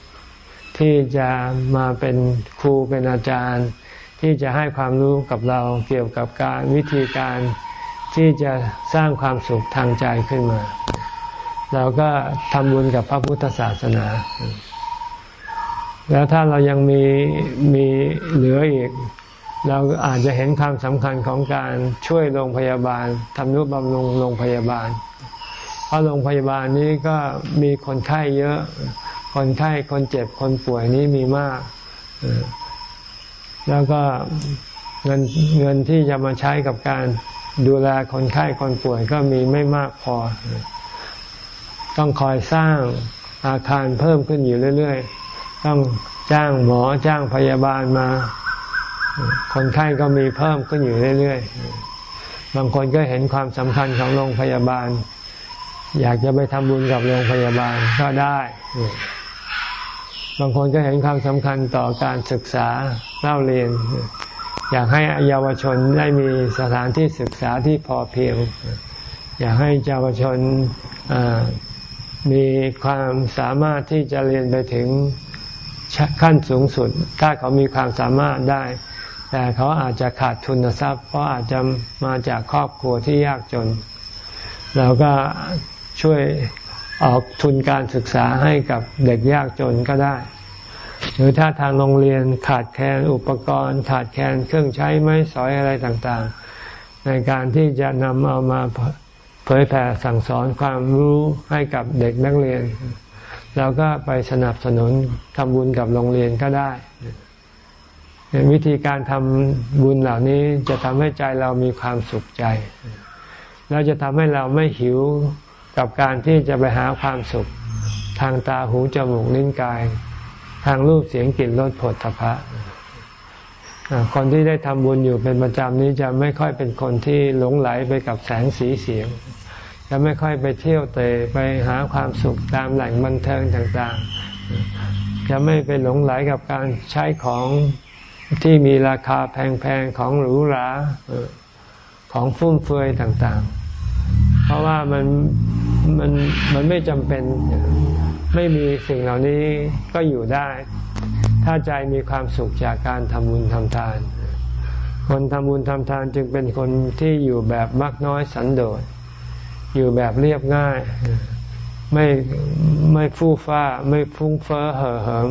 ที่จะมาเป็นครูเป็นอาจารย์ ที่จะให้ความรู้กับเราเกี่ยวกับการวิธีการที่จะสร้างความสุขทางใจขึ้นมา เราก็ทำบุญกับพระพุทธศาสนา แล้วถ้าเรายังมีมีเหลืออีก เราอาจจะเห็นความสำคัญของการช่วยโรงพยาบาลทำนุบำรุงโรงพยาบาล เพราะโรงพยาบาลนี้ก็มีคนไข้เยอะ คนไข้คนเจ็บคนป่วยนี้มีมาก แล้วก็เงินเงินที่จะมาใช้กับการดูแลคนไข้คนป่วยก็มีไม่มากพอ ต้องคอยสร้างอาคารเพิ่มขึ้นอยู่เรื่อย ๆ ต้องจ้างหมอจ้างพยาบาลมา คนไข้ก็มีเพิ่มขึ้นอยู่เรื่อย ๆ บางคนก็เห็นความสำคัญของโรงพยาบาล อยากจะไปทำบุญกับโรงพยาบาลก็ได้ บางคนก็เห็นความสำคัญต่อการศึกษาเล่าเรียน อยากให้เยาวชนได้มีสถานที่ศึกษาที่พอเพียง อยากให้เยาวชน มีความสามารถที่จะเรียนไปถึงขั้นสูงสุด ถ้าเขามีความสามารถได้ แต่เขาอาจจะขาดทุนทรัพย์ เพราะอาจจะมาจากครอบครัวที่ยากจน เราก็ช่วยออกทุนการศึกษาให้กับเด็กยากจนก็ได้ หรือถ้าทางโรงเรียนขาดแคลนอุปกรณ์ ขาดแคลนเครื่องใช้ไม้สอยอะไรต่างๆ ในการที่จะนำเอามา เผยแผ่สั่งสอนความรู้ให้กับเด็กนักเรียน เราก็ไปสนับสนุนทำบุญกับโรงเรียนก็ได้วิธีการทำบุญเหล่านี้จะทำให้ใจเรามีความสุขใจ แล้วจะทำให้เราไม่หิวกับการที่จะไปหาความสุข ทางตาหูจมูกลิ้นกาย ทางรูปเสียงกลิ่นรสผลทพะ คนที่ได้ทำบุญอยู่เป็นประจำนี้จะไม่ค่อยเป็นคนที่หลงไหลไปกับแสงสีเสียง จะไม่ค่อยไปเที่ยวเตะไปหาความสุขตามแหล่งบันเทิงต่างๆ จะไม่ไปหลงไหลกับการใช้ของที่มีราคาแพงๆของหรูหราของฟุ่มเฟือยต่างๆ เพราะว่ามันมันมันไม่จำเป็นไม่มีสิ่งเหล่านี้ก็อยู่ได้ ถ้าใจมีความสุขจากการทำบุญทำทาน คนทำบุญทำทานจึงเป็นคนที่อยู่แบบมักน้อยสันโดษ อยู่แบบเรียบง่าย ไม่ไม่ฟู่ฟ้า ไม่ฟุ้งเฟ้อเห่อเหิม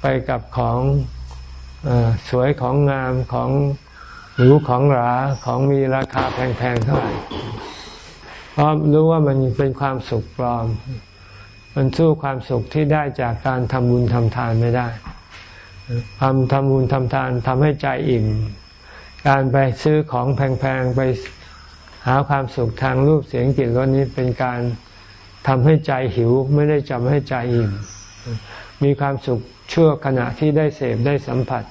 ไปกับของอสวยของงามของหรูของหราของมีราคาแพงๆเท่าไหร่เพราะรู้ว่ามันเป็นความสุขปลอม มันสู้ความสุขที่ได้จากการทำบุญทำทานไม่ได้ ทำทำบุญทำทานทำให้ใจอิ่ม การไปซื้อของแพงๆ ไปหาความสุขทางรูปเสียงกลิ่นรสนี้เป็นการทำให้ใจหิวไม่ได้จำให้ใจอิ่ม มีความสุขชั่วขณะที่ได้เสพได้สัมผัส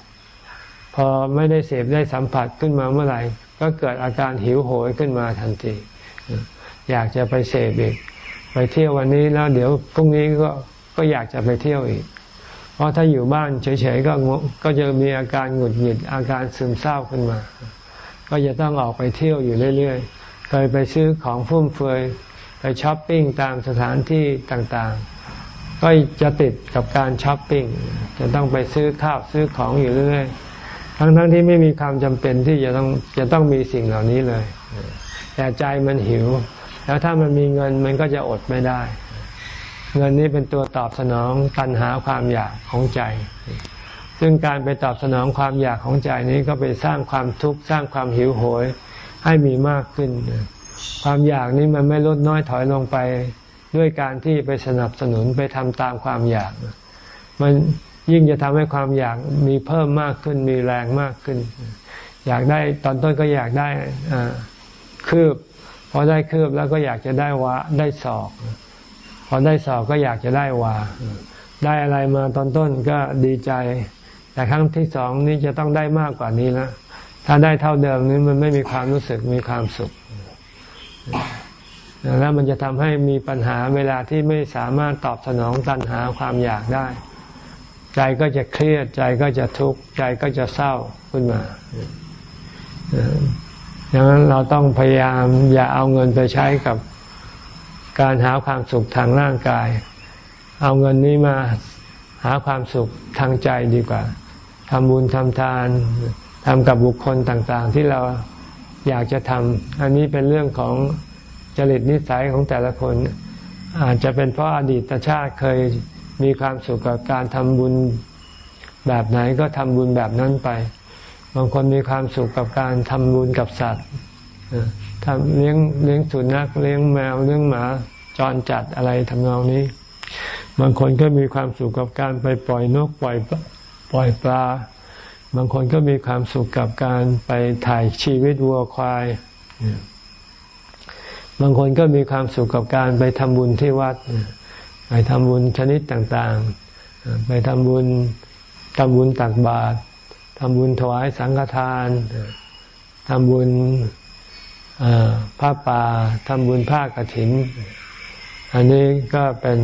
พอไม่ได้เสพได้สัมผัสขึ้นมาเมื่อไหร่ ก็เกิดอาการหิวโหยขึ้นมาทันที อยากจะไปเสพอีก ไปเที่ยววันนี้แล้วเดี๋ยวพรุ่งนี้ก็ก็อยากจะไปเที่ยวอีก เพราะถ้าอยู่บ้านเฉยๆก็ก็จะมีอาการหงุดหงิดอาการซึมเศร้าขึ้นมา ก็จะต้องออกไปเที่ยวอยู่เรื่อยๆ เคยไปซื้อของฟุ่มเฟือยไปช้อปปิ้งตามสถานที่ต่างๆ ก็จะติดกับการช้อปปิ้ง จะต้องไปซื้อข้าวซื้อของอยู่เรื่อยทั้งๆทที่ไม่มีความจำเป็นที่จะต้องจะต้องมีสิ่งเหล่านี้เลย แต่ใจมันหิว แล้วถ้ามันมีเงินมันก็จะอดไม่ได้ เงินนี้เป็นตัวตอบสนองตันหาความอยากของใจ ซึ่งการไปตอบสนองความอยากของใจนี้ก็ไปสร้างความทุกข์สร้างความหิวโหยให้มีมากขึ้น ความอยากนี้มันไม่ลดน้อยถอยลงไปด้วยการที่ไปสนับสนุนไปทำตามความอยาก มันยิ่งจะทำให้ความอยากมีเพิ่มมากขึ้นมีแรงมากขึ้น อยากได้ตอนต้นก็อยากได้คืบพอได้คืบแล้วก็อยากจะได้วาได้ศอก พอได้ศอกก็อยากจะได้วา ได้อะไรมาตอนต้นก็ดีใจ แต่ครั้งที่สองนี้จะต้องได้มากกว่านี้แล้วถ้าได้เท่าเดิมนี้มันไม่มีความรู้สึกมีความสุข แล้วมันจะทำให้มีปัญหาเวลาที่ไม่สามารถตอบสนองตันหาความอยากได้ ใจก็จะเครียดใจก็จะทุกข์ใจก็จะเศร้าขึ้นมาดังนั้นเราต้องพยายามอย่าเอาเงินไปใช้กับ การหาความสุขทางร่างกาย เอาเงินนี้มาหาความสุขทางใจดีกว่าทำบุญทำทานทำกับบุคคลต่างๆ ที่เราอยากจะทำอันนี้เป็นเรื่องของจริตนิสัยของแต่ละคน อาจจะเป็นเพราะอดีตชาติเคยมีความสุขกับการทำบุญแบบไหนก็ทำบุญแบบนั้นไป บางคนมีความสุขกับการทำบุญกับสัตว์ ทำเลี้ยงเลี้ยงสุนัขเลี้ยงแมวเลี้ยงหมาจรจัดอะไรทำนองนี้ บางคนก็มีความสุขกับการไปปล่อยนกปล่อยปล่อยปลา บางคนก็มีความสุขกับการไปถ่ายชีวิตวัวควาย บางคนก็มีความสุขกับการไปทำบุญที่วัด ไปทำบุญชนิดต่างๆ ไปทำบุญทำบุญตักบาตรทำบุญถวายสังฆทานทำบุญ ผ้าป่าทำบุญผ้ากรถิน อันนี้ก็เป็น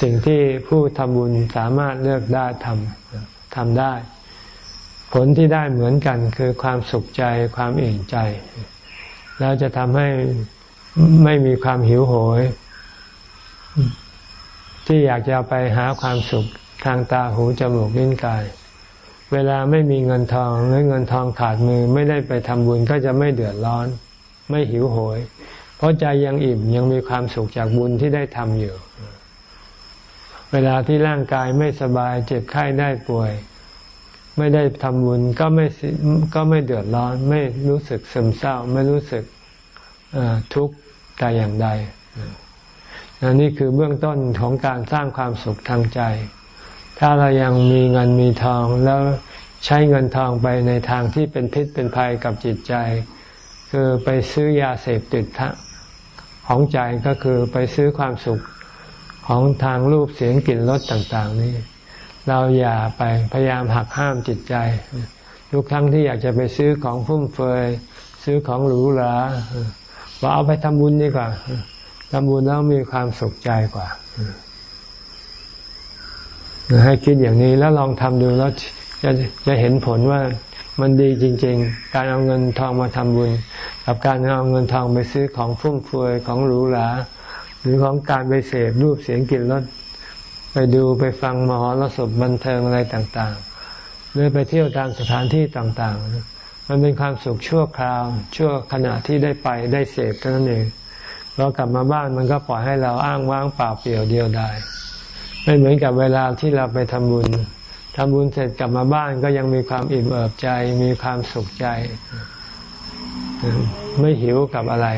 สิ่งที่ผู้ทำบุญสามารถเลือกได้ทำทำได้ ผลที่ได้เหมือนกันคือความสุขใจความอิ่มใจ แล้วจะทำให้ไม่มีความหิวโหย ที่อยากจะไปหาความสุขทางตาหูจมูกลิ้นกาย เวลาไม่มีเงินทองหรือเงินทองขาดมือไม่ได้ไปทำบุญก็จะไม่เดือดร้อน ไม่หิวโหย เพราะใจยังอิ่มยังมีความสุขจากบุญที่ได้ทำอยู่ เวลาที่ร่างกายไม่สบายเจ็บไข้ได้ป่วย ไม่ได้ทำบุญก็ไม่ก็ไม่เดือดร้อน ไม่รู้สึกซึมเศร้า ไม่รู้สึกทุกข์แต่อย่างใดนนี่คือเบื้องต้นของการสร้างความสุขทางใจ ถ้าเรายังมีเงินมีทองแล้วใช้เงินทองไปในทางที่เป็นพิษเป็นภัยกับจิตใจ คือไปซื้อยาเสพติดของใจก็คือไปซื้อความสุขของทางรูปเสียงกลิ่นรสต่าง ๆ นี่ เราอย่าไปพยายามหักห้ามจิตใจ ทุกครั้งที่อยากจะไปซื้อของฟุ่มเฟือยซื้อของหรูหราว่าเอาไปทำบุญดีกว่าทำบุญแล้วมีความสุขใจกว่า ให้คิดอย่างนี้แล้วลองทำดูแล้วจะจะเห็นผลว่ามันดีจริง ๆ การเอาเงินทองมาทำบุญ กับการเอาเงินทองไปซื้อของฟุ่มเฟือยของหรูหราหรือของการไปเสพรูปเสียงกลิ่นรสไปดูไปฟังมหรสพบันเทิงอะไรต่างๆ หรือไปเที่ยวตามสถานที่ต่างๆ มันเป็นความสุขชั่วคราว ชั่วขณะที่ได้ไปได้เสพเท่านั้นเองเรากลับมาบ้านมันก็ปล่อยให้เราอ้างว้างเปล่าเปลี่ยวเดียวดาย ไม่เหมือนกับเวลาที่เราไปทำบุญทำบุญเสร็จกลับมาบ้านก็ยังมีความอิ่มเอิบใจ มีความสุขใจ ไม่หิวกับอะไร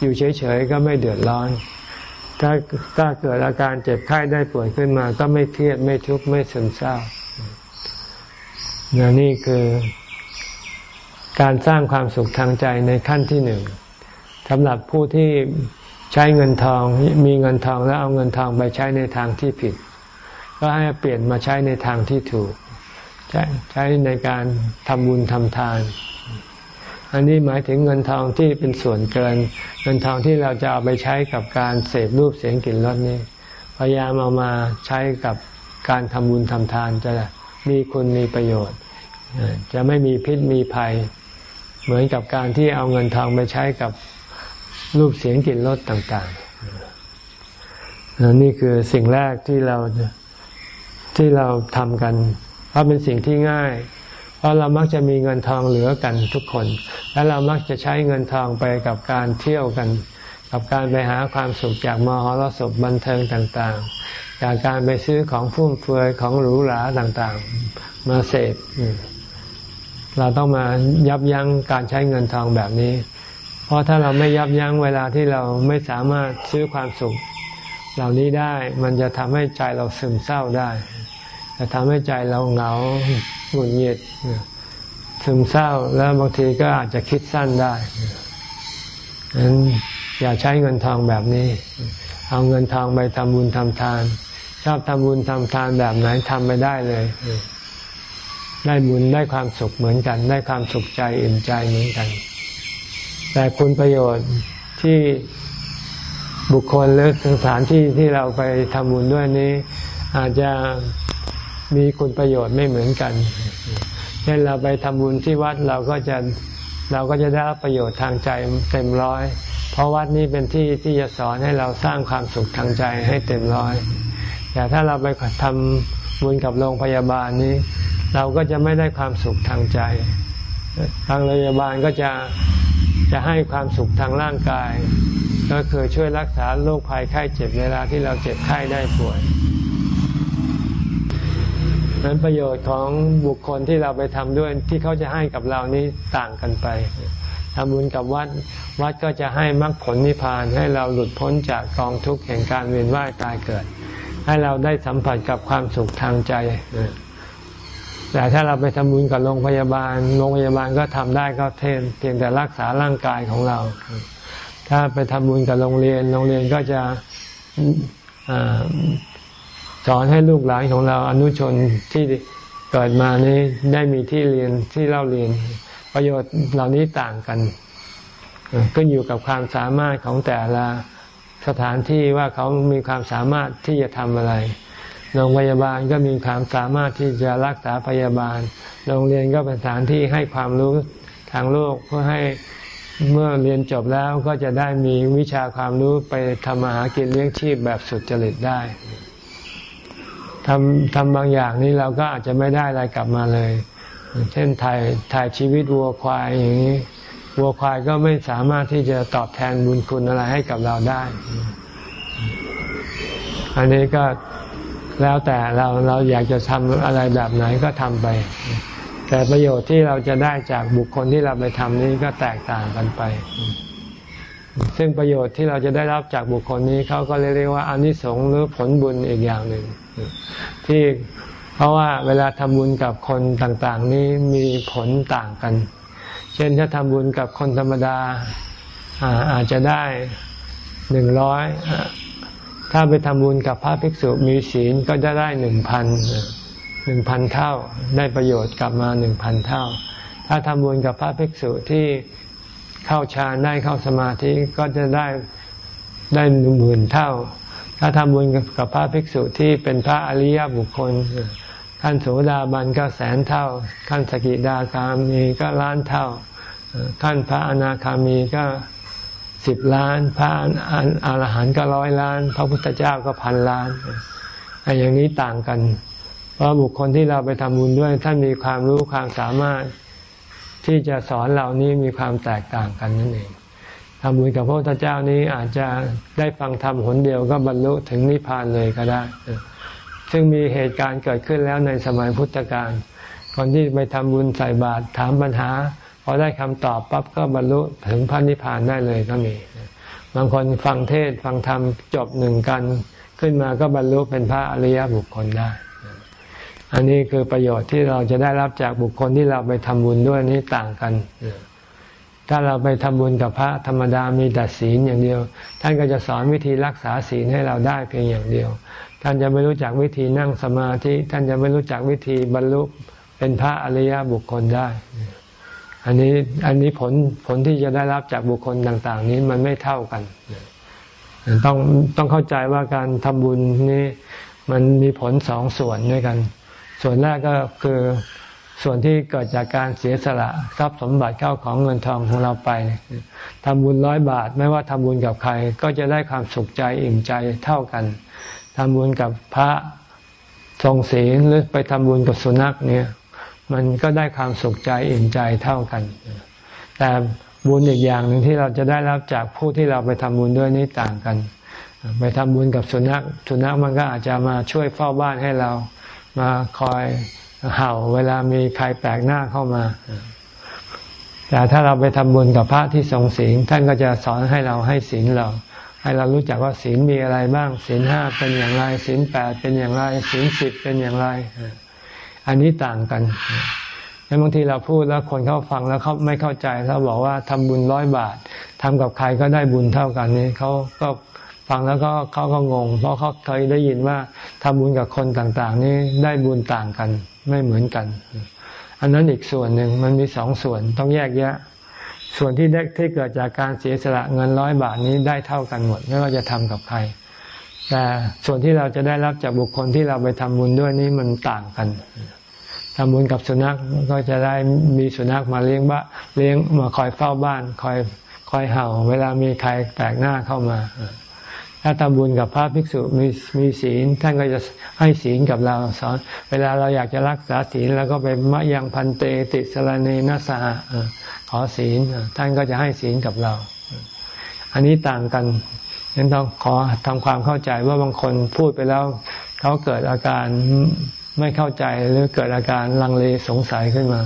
อยู่เฉยๆก็ไม่เดือดร้อน ถ้าถ้าเกิดอาการเจ็บไข้ได้ป่วยขึ้นมา ก็ไม่เครียดไม่ทุกข์ไม่ซึมเศร้านี่คือการสร้างความสุขทางใจในขั้นที่หนึ่งสำหรับผู้ที่ ใช้เงินทองมีเงินทองแล้วเอาเงินทองไปใช้ในทางที่ผิด ก็ให้เปลี่ยนมาใช้ในทางที่ถูก ใช้ใช้ในการทำบุญทำทาน อันนี้หมายถึงเงินทองที่เป็นส่วนเกิน เงินทองที่เราจะเอาไปใช้กับการเสพรูปเสียงกลิ่นรสนี้พยายามเอามาใช้กับการทำบุญทำทานจะมีคุณมีประโยชน์ จะไม่มีพิษมีภัย เหมือนกับการที่เอาเงินทองไปใช้กับ รูปเสียงกลิ่นรสต่างๆนี่คือสิ่งแรกที่เราที่เราทำกันเพราะเป็นสิ่งที่ง่าย เพราะเรามักจะมีเงินทองเหลือกันทุกคน และเรามักจะใช้เงินทองไปกับการเที่ยวกัน กับการไปหาความสุขจากมหรสพบันเทิงต่างๆ จากการไปซื้อของฟุ่มเฟือยของหรูหราต่างๆ มาเสพเราต้องมายับยั้งการใช้เงินทองแบบนี้ เพราะถ้าเราไม่ยับยั้งเวลาที่เราไม่สามารถซื้อความสุข เหล่านี้ได้มันจะทำให้ใจเราซึมเศร้าได้ จะทำให้ใจเราเหงาหงุดหงิดซึมเศร้าแล้วบางทีก็อาจจะคิดสั้นได้ฉะนั้นอย่าใช้เงินทองแบบนี้ เอาเงินทองไปทำบุญทำทาน ชอบทำบุญทำทานแบบไหนทำไปได้เลย ได้บุญได้ความสุขเหมือนกัน ได้ความสุขใจอิ่มใจเหมือนกัน แต่คุณประโยชน์ที่บุคคลหรือสถานที่ที่เราไปทำบุญด้วยนี้ อาจจะมีคุณประโยชน์ไม่เหมือนกัน เช่นเราไปทำบุญที่วัดเราก็จะเราก็จะได้รับประโยชน์ทางใจเต็มร้อย เพราะวัดนี้เป็นที่ที่จะสอนให้เราสร้างความสุขทางใจให้เต็มร้อย แต่ถ้าเราไปทำบุญกับโรงพยาบาลนี้ เราก็จะไม่ได้ความสุขทางใจ ทางโรงพยาบาลก็จะ จะให้ความสุขทางร่างกาย ก็คือช่วยรักษาโรคภัยไข้เจ็บเวลาที่เราเจ็บไข้ได้ป่วยนั้นประโยชน์ของบุคคลที่เราไปทำด้วยที่เขาจะให้กับเรานี้ต่างกันไปทำบุญกับวัด วัดก็จะให้มรรคผลนิพพานให้เราหลุดพ้นจากกองทุกข์แห่งการเวียนว่ายตายเกิด ให้เราได้สัมผัสกับความสุขทางใจ แต่ถ้าเราไปทำบุญกับโรงพยาบาล โรงพยาบาลก็ทำได้ก็เทนเพียงแต่รักษาร่างกายของเรา ถ้าไปทำบุญกับโรงเรียน โรงเรียนก็จะสอนให้ลูกหลานของเราอนุชนที่เกิดมานี้ได้มีที่เรียนที่เล่าเรียน ประโยชน์เหล่านี้ต่างกันขึ้นอยู่กับความสามารถของแต่ละสถานที่ว่าเขามีความสามารถที่จะทำอะไร โรงพยาบาลก็มีความสามารถที่จะรักษาพยาบาล โรงเรียนก็เป็นสถานที่ให้ความรู้ทางโลกเพื่อให้เมื่อเรียนจบแล้วก็จะได้มีวิชาความรู้ไปทำมาหากินเลี้ยงชีพแบบสุดจริตได้ทำทำบางอย่างนี้เราก็อาจจะไม่ได้อะไรกลับมาเลย เช่นถ่ายถ่ายชีวิตวัวควายอย่างนี้ วัวควายก็ไม่สามารถที่จะตอบแทนบุญคุณอะไรให้กับเราได้ อันนี้ก็ แล้วแต่เราเราอยากจะทำอะไรแบบไหนก็ทำไป แต่ประโยชน์ที่เราจะได้จากบุคคลที่เราไปทำนี้ก็แตกต่างกันไป ซึ่งประโยชน์ที่เราจะได้รับจากบุคคลนี้เขาก็เรียกว่าอานิสงส์หรือผลบุญอีกอย่างหนึ่งที่เพราะว่าเวลาทำบุญกับคนต่างๆ นี้มีผลต่างกัน เช่นถ้าทำบุญกับคนธรรมดาอาจจะได้หนึ่งร้อย ถ้าไปทำบุญกับพระภิกษุมีศีลก็จะได้หนึ่งพันหนึ่งพันเท่า ได้ประโยชน์กลับมาหนึ่งพันเท่า ถ้าทำบุญกับพระภิกษุที่เข้าฌานได้เข้าสมาธิก็จะได้ได้หนึ่งหมื่นเท่า ถ้าทำบุญกับพระภิกษุที่เป็นพระอริยบุคคลขั้นโสดาบันก็แสนเท่า ขั้นสกิดาคามีก็ล้านเท่า ขั้นพระอนาคามีก็ สิบล้านพระอรหันต์ก็ร้อยล้าน พระพุทธเจ้าก็พันล้านไอ้อย่างนี้ต่างกัน เพราะบุคคลที่เราไปทำบุญด้วย ท่านมีความรู้ความสามารถที่จะสอนเหล่านี้มีความแตกต่างกันนั่นเองทำบุญกับพระพุทธเจ้านี้อาจจะได้ฟังธรรมหนเดียวก็บรรลุถึงนิพพานเลยก็ได้ ซึ่งมีเหตุการณ์เกิดขึ้นแล้วในสมัยพุทธกาลคนที่ไปทำบุญใส่บาตรถามปัญหา พอได้คำตอบปั๊บก็บรรลุถึงพระนิพพานได้เลยก็มี บางคนฟังเทศฟังธรรมจบหนึ่งกันขึ้นมาก็บรรลุเป็นพระอริยบุคคลได้ อันนี้คือประโยชน์ที่เราจะได้รับจากบุคคลที่เราไปทำบุญด้วยนี้ต่างกัน ถ้าเราไปทำบุญกับพระธรรมดามีแต่ศีลอย่างเดียว ท่านก็จะสอนวิธีรักษาศีลให้เราได้เพียงอย่างเดียว ท่านจะไม่รู้จักวิธีนั่งสมาธิ ท่านจะไม่รู้จักวิธีบรรลุเป็นพระอริยบุคคลได้ อันนี้อันนี้ผลผลที่จะได้รับจากบุคคลต่าง ๆ นี้มันไม่เท่ากันต้องต้องเข้าใจว่าการทำบุญนี้มันมีผลสองส่วนด้วยกัน ส่วนแรกก็คือส่วนที่เกิดจากการเสียสละทรัพย์สมบัติเข้าของเงินทองของเราไปทำบุญร้อยบาท ไม่ว่าทำบุญกับใคร ก็จะได้ความสุขใจอิ่มใจเท่ากันทำบุญกับพระทรงศีลหรือไปทำบุญกับสุนัขเนี่ย มันก็ได้ความสุขใจอิ่มใจเท่ากัน แต่บุญอีกอย่างหนึ่งที่เราจะได้รับจากผู้ที่เราไปทำบุญด้วยนี่ต่างกัน ไปทำบุญกับสุนัข สุนัขมันก็อาจจะมาช่วยเฝ้าบ้านให้เรา มาคอยเห่าเวลามีใครแปลกหน้าเข้ามา แต่ถ้าเราไปทำบุญกับพระที่ทรงศีลท่านก็จะสอนให้เราให้ศีลเรา ให้เรารู้จักว่าศีลมีอะไรบ้าง ศีลห้าเป็นอย่างไร ศีลแปดเป็นอย่างไร ศีลสิบเป็นอย่างไร อันนี้ต่างกันแล้วบางทีเราพูดแล้วคนเขาฟังแล้วเขาไม่เข้าใจเขาบอกว่าทำบุญร้อยบาททำกับใครก็ได้บุญเท่ากันนี้เขาก็ฟังแล้วก็เขาก็งง เพราะเขาเคยได้ยินว่าทำบุญกับคนต่างๆ นี่ได้บุญต่างกันไม่เหมือนกัน อันนั้นอีกส่วนหนึ่งมันมีสองส่วนต้องแยกแยะ ส่วนที่ได้ที่เกิดจากการเสียสละเงินร้อยบาทนี้ได้เท่ากันหมด ไม่ว่าจะทำกับใคร แต่ส่วนที่เราจะได้รับจากบุคคลที่เราไปทำบุญด้วยนี้มันต่างกันทำบุญกับสุนัขก็จะได้มีสุนัขมาเลี้ยงบ้าเลี้ยงมาคอยเฝ้าบ้าน คอยคอยเห่า เวลามีใครแปลกหน้าเข้ามา ถ้าทำบุญกับพระภิกษุมีมีศีลท่านก็จะให้ศีลกับเราสอน เวลาเราอยากจะรักษาศีลแล้วก็ไปมะยังพันเตติสรเนนัสหะขอศีลท่านก็จะให้ศีลกับเรา อันนี้ต่างกัน ยังต้องขอทำความเข้าใจว่าบางคนพูดไปแล้ว เขาเกิดอาการไม่เข้าใจหรือเกิดอาการลังเลสงสัยขึ้นมา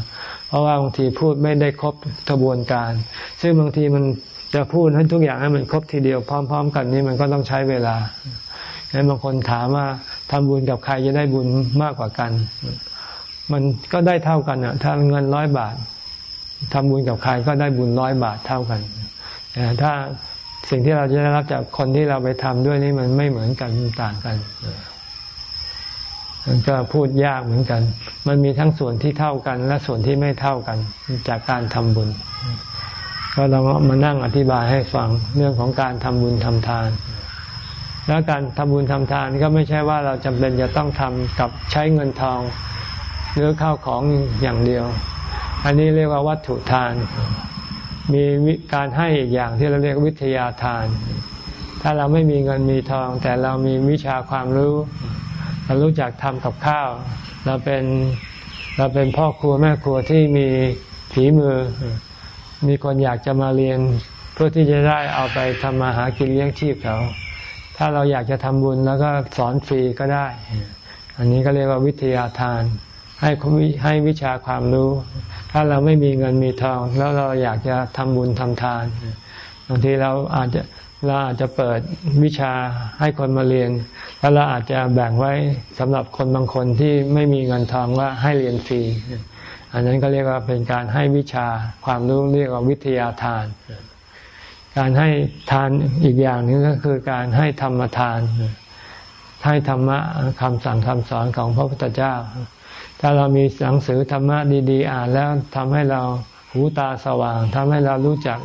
เพราะว่าบางทีพูดไม่ได้ครบกระบวนการ ซึ่งบางทีมันจะพูดให้ทุกอย่างให้มันครบทีเดียวพร้อม ๆ กันนี่มันก็ต้องใช้เวลางั้นบางคนถามว่าทำบุญกับใครจะได้บุญมากกว่ากัน มันก็ได้เท่ากันอะ ถ้าเงินร้อยบาททำบุญกับใครก็ได้บุญร้อยบาทเท่ากันแต่ถ้า สิ่งที่เราจะได้รับจากคนที่เราไปทำด้วยนี่มันไม่เหมือนกันต่างกันมันก็พูดยากเหมือนกัน มันมีทั้งส่วนที่เท่ากัน และส่วนที่ไม่เท่ากันจากการทำบุญ ก็เรามานั่งอธิบายให้ฟังเรื่องของการทำบุญทำทาน แล้วการทำบุญทำทานก็ไม่ใช่ว่าเราจำเป็นจะต้องทำกับใช้เงินทอง หรือข้าวของอย่างเดียว อันนี้เรียกว่าวัตถุทาน มีการให้อีกอย่างที่เราเรียกวิทยาทาน ถ้าเราไม่มีเงินมีทอง แต่เรามีวิชาความรู้ เรารู้จักทำกับข้าว เราเป็นเราเป็นพ่อครัวแม่ครัวที่มีผีมือ มีคนอยากจะมาเรียน เพื่อที่จะได้เอาไปทำมาหากินเลี้ยงชีพเขาถ้าเราอยากจะทำบุญแล้วก็สอนฟรีก็ได้ อันนี้ก็เรียกว่าวิทยาทาน ให้ให้วิชาความรู้ ถ้าเราไม่มีเงินมีทอง แล้วเราอยากจะทำบุญทำทานบางทีเราอาจจะเราอาจจะเปิดวิชาให้คนมาเรียน แล้วเราอาจจะแบ่งไว้สำหรับคนบางคนที่ไม่มีเงินทองว่าให้เรียนฟรี อันนั้นก็เรียกว่าเป็นการให้วิชาความรู้เรียกว่าวิทยาทาน การให้ทานอีกอย่างนึงก็คือการให้ธรรมทานให้ธรรมะคำสั่งคำสอนของพระพุทธเจ้า ถ้าเรามีหนังสือธรรมะดีๆ อ่านแล้วทำให้เราหูตาสว่างทำให้เรารู้จัก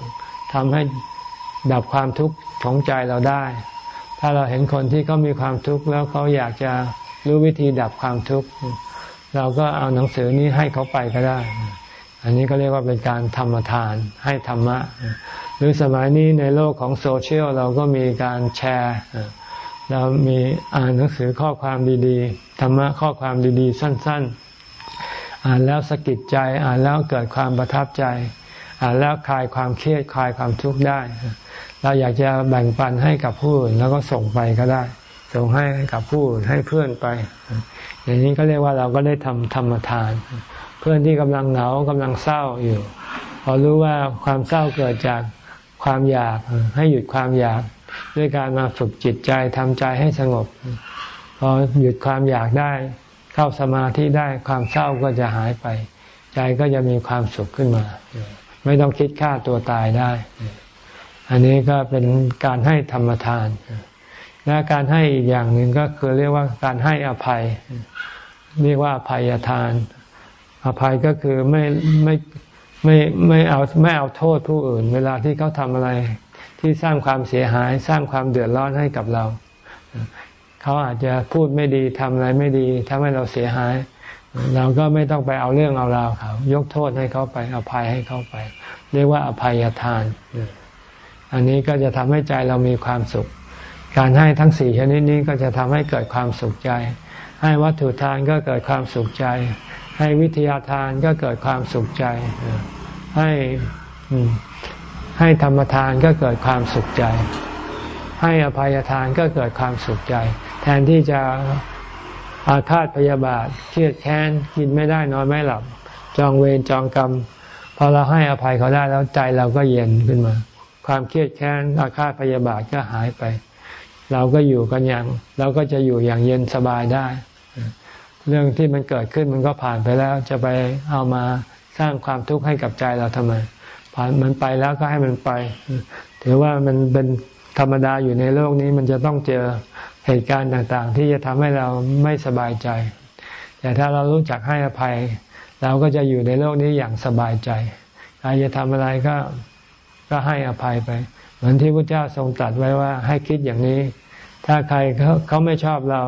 ทำให้ดับความทุกข์ของใจเราได้ ถ้าเราเห็นคนที่เขามีความทุกข์แล้วเขาอยากจะรู้วิธีดับความทุกข์เราก็เอาหนังสือนี้ให้เขาไปก็ได้ อันนี้ก็เรียกว่าเป็นการธรรมทานให้ธรรมะ หรือสมัยนี้ในโลกของโซเชียลเราก็มีการแชร์ เรามีอ่านหนังสือข้อความดีๆธรรมะข้อความดีๆ สั้น ๆ อ่านแล้วสะกิดใจ อ่านแล้วเกิดความประทับใจ อ่านแล้วคลายความเครียดคลายความทุกข์ได้ เราอยากจะแบ่งปันให้กับผู้อื่นแล้วก็ส่งไปก็ได้ ส่งให้กับผู้อื่นให้เพื่อนไป อย่างนี้ก็เรียกว่าเราก็ได้ทำธรรมทาน เพื่อนที่กำลังเหงากำลังเศร้าอยู่พอรู้ว่าความเศร้าเกิดจากความอยากให้หยุดความอยาก ด้วยการมาฝึกจิตใจทำใจให้สงบ พอหยุดความอยากได้ เข้าสมาธิได้ความเศร้าก็จะหายไป ใจก็จะมีความสุขขึ้นมา ไม่ต้องคิดฆ่าตัวตายได้ อันนี้ก็เป็นการให้ธรรมทานและการให้อีกอย่างหนึ่งก็คือเรียกว่าการให้อภัย เรียกว่าอภัยทาน อภัยก็คือไม่ไม่ไม่ไม่เอาไม่เอาโทษผู้อื่น เวลาที่เขาทำอะไร ที่สร้างความเสียหายสร้างความเดือดร้อนให้กับเรา เขาอาจจะพูดไม่ดีทำอะไรไม่ดีทำให้เราเสียหาย เราก็ไม่ต้องไปเอาเรื่องเอาราวเขายกโทษให้เขาไปอภัยให้เขาไป เรียกว่าอภัยทาน อันนี้ก็จะทำให้ใจเรามีความสุข การให้ทั้งสี่ชนิดนี้ก็จะทำให้เกิดความสุขใจ ให้วัตถุทานก็เกิดความสุขใจ ให้วิทยาทานก็เกิดความสุขใจให้ ให้ธรรมทานก็เกิดความสุขใจ ให้อภัยทานก็เกิดความสุขใจ แทนที่จะอาฆาตพยาบาทเครียดแค้นกินไม่ได้นอนไม่หลับ จองเวรจองกรรมพอเราให้อภัยเขาได้แล้วใจเราก็เย็นขึ้นมา ความเครียดแค้นอาฆาตพยาบาทก็หายไป เราก็อยู่กันอย่าง เราก็จะอยู่อย่างเย็นสบายได้ เรื่องที่มันเกิดขึ้นมันก็ผ่านไปแล้วจะไปเอามาสร้างความทุกข์ให้กับใจเราทำไม ผ่านมันไปแล้วก็ให้มันไป ถือว่ามันเป็นธรรมดาอยู่ในโลกนี้มันจะต้องเจอเหตุการณ์ต่างๆ ที่จะทำให้เราไม่สบายใจ แต่ถ้าเรารู้จักให้อภัย เราก็จะอยู่ในโลกนี้อย่างสบายใจใครจะทำอะไรก็ก็ให้อภัยไป เหมือนที่พระเจ้าทรงตรัสไว้ว่าให้คิดอย่างนี้ ถ้าใครเขาเขาไม่ชอบเรา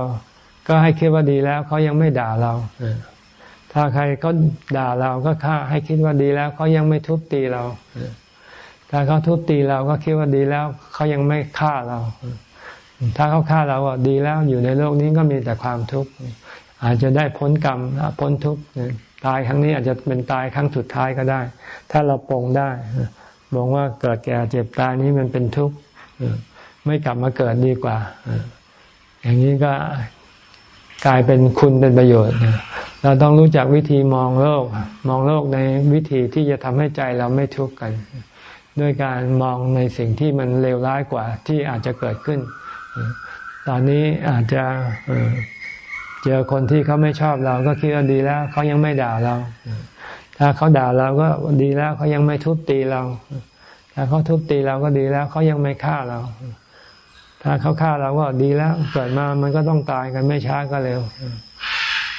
ก็ให้คิดว่าดีแล้วเขายังไม่ด่าเรา ถ้าใครเขาด่าเราก็ค่าให้คิดว่าดีแล้วเขายังไม่ทุบตีเรา ถ้าเขาทุบตีเราก็คิดว่าดีแล้วเขายังไม่ฆ่าเรา ถ้าเขาฆ่าเราก็ดีแล้วอยู่ในโลกนี้ก็มีแต่ความทุกข์อาจจะได้พ้นกรรมพ้นทุกข์ตายครั้งนี้อาจจะเป็นตายครั้งสุดท้ายก็ได้ ถ้าเราปรงได้มองว่าเกิดแก่เจ็บตายนี้มันเป็นทุกข์ไม่กลับมาเกิดดีกว่า อย่างนี้ก็ กลายเป็นคุณเป็นประโยชน์ เราต้องรู้จักวิธีมองโลก มองโลกในวิธีที่จะทำให้ใจเราไม่ทุกข์กัน ด้วยการมองในสิ่งที่มันเลวร้ายกว่าที่อาจจะเกิดขึ้น ตอนนี้อาจจะเจอคนที่เขาไม่ชอบเราก็คิดว่าดีแล้วเขายังไม่ด่าเรา ถ้าเขาด่าเราก็ดีแล้วเขายังไม่ทุบตีเรา ถ้าเขาทุบตีเราก็ดีแล้วเขายังไม่ฆ่าเรา ถ้าเขาฆ่าเราก็ดีแล้ว เกิดมามันก็ต้องตายกันไม่ช้าก็เร็ว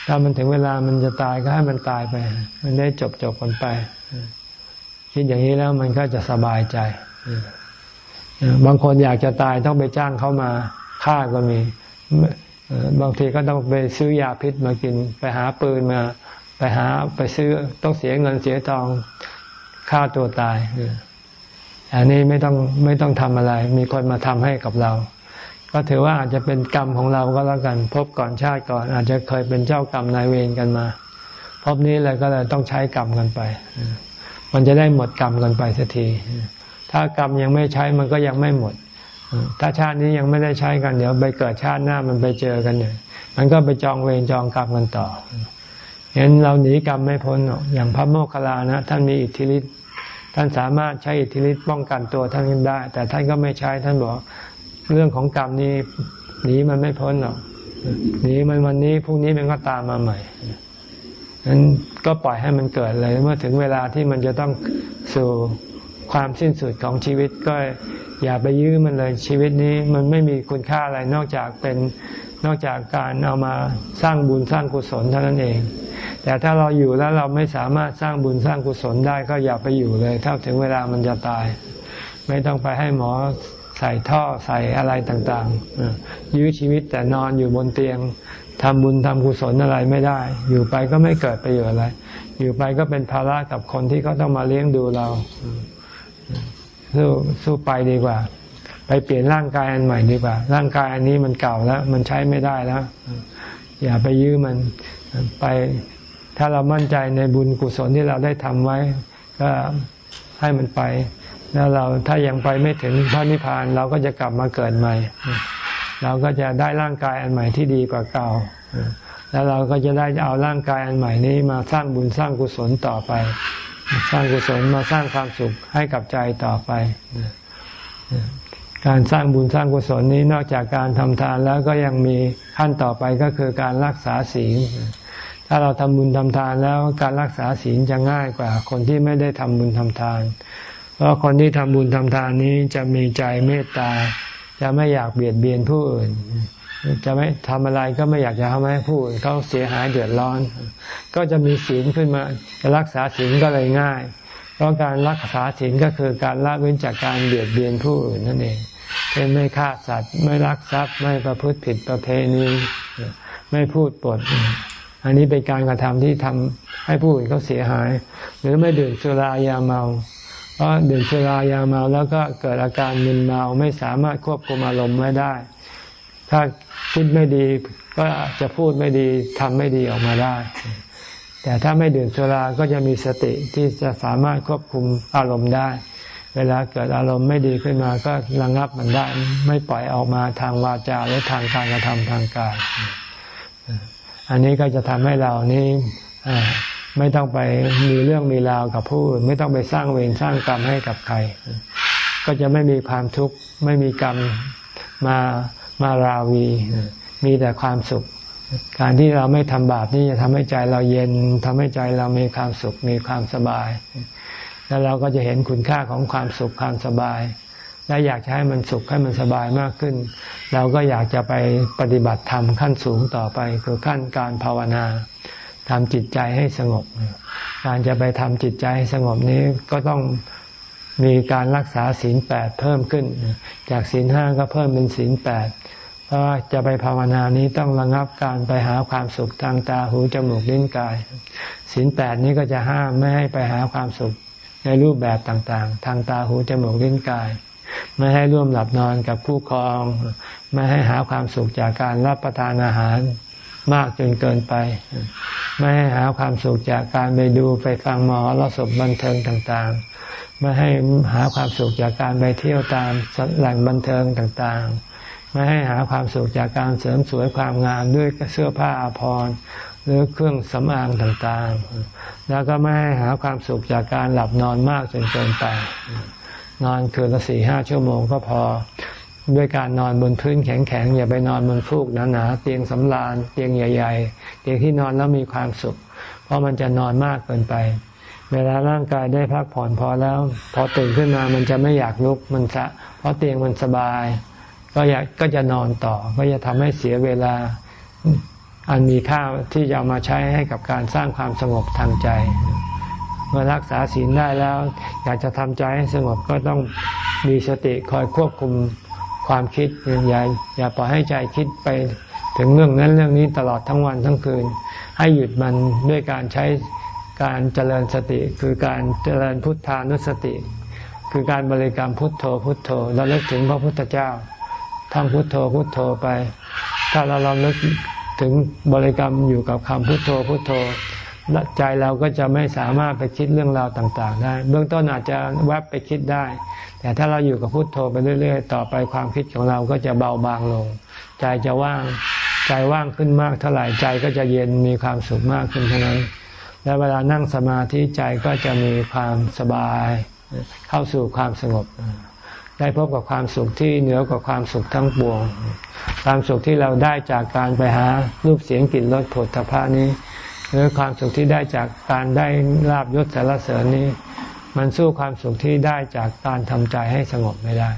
ถ้ามันถึงเวลามันจะตายก็ให้มันตายไป มันได้จบจบกันไป คิดอย่างนี้แล้วมันก็จะสบายใจ บางคนอยากจะตายต้องไปจ้างเขามาฆ่าก็มี บางทีก็ต้องไปซื้อยาพิษมากิน ไปหาปืนมา ไปหาไปซื้อต้องเสียเงินเสียทองฆ่าตัวตาย อันนี้ไม่ต้องไม่ต้องทำอะไร มีคนมาทำให้กับเรา ก็ถือว่าอาจจะเป็นกรรมของเราก็แล้วกัน พบก่อนชาติก่อน อาจจะเคยเป็นเจ้ากรรมนายเวรกันมา พบนี้เลยก็เลยต้องใช้กรรมกันไป มันจะได้หมดกรรมกันไปสักที ถ้ากรรมยังไม่ใช้มันก็ยังไม่หมด ถ้าชาตินี้ยังไม่ได้ใช้กันเดี๋ยวไปเกิดชาติหน้ามันไปเจอกันเนี่ยมันก็ไปจองเวรจองกรรมกันต่อเห็นเราหนีกรรมไม่พ้นอกอย่างพระโมคคัลลานะ ท่านมีอิทธิฤทธิ์ ท่านสามารถใช้อิทธิฤทธิ์ป้องกันตัวท่านได้ แต่ท่านก็ไม่ใช้ท่านบอกเรื่องของกรรมนี้หนีมันไม่พ้นหรอกหนีมันวันนี้พรุ่งนี้มันก็ตามมาใหม่นั้นก็ปล่อยให้มันเกิดเลย เมื่อถึงเวลาที่มันจะต้องสู่ความสิ้นสุดของชีวิตก็อย่าไปยื้อมันเลยชีวิตนี้มันไม่มีคุณค่าอะไรนอกจากเป็นนอกจากการเอามาสร้างบุญสร้างกุศลเท่านั้นเอง แต่ถ้าเราอยู่แล้วเราไม่สามารถสร้างบุญสร้างกุศลได้ก็อย่าไปอยู่เลย ถ้าถึงเวลามันจะตาย ไม่ต้องไปให้หมอใส่ท่อใส่อะไรต่างๆ ยื้อชีวิตแต่นอนอยู่บนเตียงทำบุญทำกุศลอะไรไม่ได้ อยู่ไปก็ไม่เกิดประโยชน์อะไร อยู่ไปก็เป็นภาระกับคนที่เขาต้องมาเลี้ยงดูเรา สู้สู้ไปดีกว่า ไปเปลี่ยนร่างกายอันใหม่ดีกว่า ร่างกายอันนี้มันเก่าแล้ว มันใช้ไม่ได้แล้ว อย่าไปยื้อมันไป ถ้าเรามั่นใจในบุญกุศลที่เราได้ทำไว้ ก็ให้มันไป แล้วเราถ้ายังไปไม่ถึงพระนิพพานเราก็จะกลับมาเกิดใหม่ เราก็จะได้ร่างกายอันใหม่ที่ดีกว่าเก่า แล้วเราก็จะได้เอาร่างกายอันใหม่นี้มาสร้างบุญสร้างกุศลต่อไป สร้างกุศลมาสร้างความสุขให้กับใจต่อไปการสร้างบุญสร้างกุศลนี้นอกจากการทำทานแล้วก็ยังมีขั้นต่อไปก็คือการรักษาศีล ถ้าเราทำบุญทำทานแล้วการรักษาศีลจะง่ายกว่า คนที่ไม่ได้ทำบุญทำทาน เพราะคนที่ทำบุญทำทานนี้จะมีใจเมตตา จะไม่อยากเบียดเบียนผู้อื่น จะไม่ทำอะไรก็ไม่อยากจะทำให้ผู้อื่นเขาเสียหายเดือดร้อน ก็จะมีศีลขึ้นมาจะรักษาศีลก็เลยง่าย เพราะการรักษาศีลก็คือการละเว้นจากการเบียดเบียนผู้อื่นนั่นเองเช่นไม่ฆ่าสัตว์ไม่ลักทรัพย์ไม่ประพฤติผิดประเพณี ไม่พูดปด อันนี้เป็นการกระทำที่ทำให้ผู้อื่นเขาเสียหาย หรือไม่ดื่มสุรายาเมา เพราะดื่มสุรายาเมาแล้วก็เกิดอาการมึนเมาไม่สามารถควบคุมอารมณ์ไว้ได้ ถ้าคิดไม่ดีก็จะพูดไม่ดีทำไม่ดีออกมาได้ แต่ถ้าไม่ดื่มสุราก็จะมีสติที่จะสามารถควบคุมอารมณ์ได้ เวลาเกิดอารมณ์ไม่ดีขึ้นมาก็ระงับมันได้ ไม่ปล่อยออกมาทางวาจาหรือทางการกระทำทางกาย อันนี้ก็จะทำให้เรานี้ไม่ต้องไปมีเรื่องมีราวกับผู้อื่นไม่ต้องไปสร้างเวรสร้างกรรมให้กับใคร ก็จะไม่มีความทุกข์ไม่มีกรรมมามาราวี มีแต่ความสุข การที่เราไม่ทำบาปนี่จะทำให้ใจเราเย็นทำให้ใจเรามีความสุขมีความสบาย แล้วเราก็จะเห็นคุณค่าของความสุขความสบาย และอยากจะให้มันสุขให้มันสบายมากขึ้น เราก็อยากจะไปปฏิบัติธรรมขั้นสูงต่อไปคือขั้นการภาวนาทำจิตใจให้สงบ การจะไปทำจิตใจให้สงบนี้ก็ต้องมีการรักษาศีลแปดเพิ่มขึ้น จากศีลห้าก็เพิ่มเป็นศีลแปดเพราะจะไปภาวนานี้ต้องระงับการไปหาความสุขทางตาหูจมูกลิ้นกายศีลแปดนี้ก็จะห้ามไม่ให้ไปหาความสุขในรูปแบบต่างๆ ทางตาหูจมูกลิ้นกาย ไม่ให้ร่วมหลับนอนกับผู้ครอง ไม่ให้หาความสุขจากการรับประทานอาหารมากจนเกินไป ไม่ให้หาความสุขจากการไปดูไปฟังหมอรสบบันเทิงต่างๆ ไม่ให้หาความสุขจากการไปเที่ยวตามแหล่งบันเทิงต่างๆ ไม่ให้หาความสุขจากการเสริมสวยความงามด้วยเสื้อผ้าอาภรณ์หรือเครื่องสำอางต่างๆ แล้วก็ไม่ให้หาความสุขจากการหลับนอนมากจนเกินไป นอนคืนละสี่ห้าชั่วโมงก็พอ ด้วยการนอนบนพื้นแข็งๆอย่าไปนอนบนฟูกหนาๆเตียงสำราญเตียงใหญ่ ๆ เตียงที่นอนแล้วมีความสุข เพราะมันจะนอนมากเกินไป เวลาร่างกายได้พักผ่อนพอแล้ว พอตื่นขึ้นมามันจะไม่อยากลุกมันจะเพราะเตียงมันสบาย ก็อยากก็จะนอนต่อ ก็จะทำให้เสียเวลาอันมีค่าที่จะามาใช้ให้กับการสร้างความสงบทางใจ เมื่อรักษาศีลได้แล้ว อยากจะทำใจให้สงบก็ต้องมีสติคอยควบคุมความคิดอย่าอย่าปล่อยให้ใจคิดไปถึงเรื่องนั้นเรื่องนี้ตลอดทั้งวันทั้งคืน ให้หยุดมันด้วยการใช้การเจริญสติ คือการเจริญพุทธานุสติ คือการบริกรรมพุทโธพุทโธแล้วลึกถึงพระพุทธเจ้าท่องพุทโธพุทโธไป ถ้าเราเราลึกถึงบริกรรมอยู่กับคำพุทโธพุทโธ ใจเราก็จะไม่สามารถไปคิดเรื่องราวต่างๆ ได้ เบื้องต้นอาจจะแวบไปคิดได้ แต่ถ้าเราอยู่กับพุทโธไปเรื่อย ๆ ต่อไปความคิดของเราก็จะเบาบางลง ใจจะว่าง ใจว่างขึ้นมากเท่าไหร่ใจก็จะเย็นมีความสุขมากขึ้นเท่านั้น และเวลานั่งสมาธิใจก็จะมีความสบาย เข้าสู่ความสงบ ได้พบกับความสุขที่เหนือกว่าความสุขทั้งปวง ความสุขที่เราได้จากการไปหารูปเสียงกลิ่นรสผลทพะนี้ หรือความสุขที่ได้จากการได้ลาบยศสารเสริญนี้ มันสู้ความสุขที่ได้จากการทำใจให้สงบไม่ได้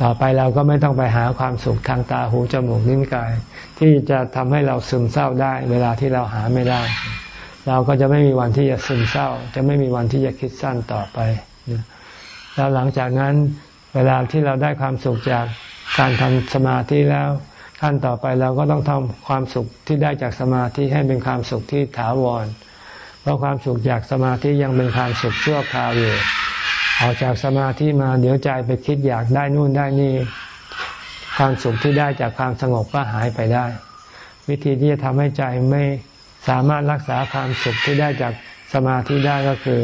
ต่อไปเราก็ไม่ต้องไปหาความสุขทางตาหูจมูกลิ้นกาย ที่จะทำให้เราซึมเศร้าได้ เวลาที่เราหาไม่ได้ เราก็จะไม่มีวันที่จะซึมเศร้า จะไม่มีวันที่จะคิดสั้นต่อไปแล้วหลังจากนั้นเวลาที่เราได้ความสุขจากการทำสมาธิแล้ว ขั้นต่อไปเราก็ต้องทำความสุขที่ได้จากสมาธิให้เป็นความสุขที่ถาวร เพราะความสุขจากสมาธิยังเป็นความสุขชั่วคราวอยู่ออกจากสมาธิมาเดี๋ยวใจไปคิดอยากได้นู่นได้นี่ ความสุขที่ได้จากความสงบก็หายไปได้ วิธีที่จะทำให้ใจไม่สามารถรักษาความสุขที่ได้จากสมาธิได้ก็คือ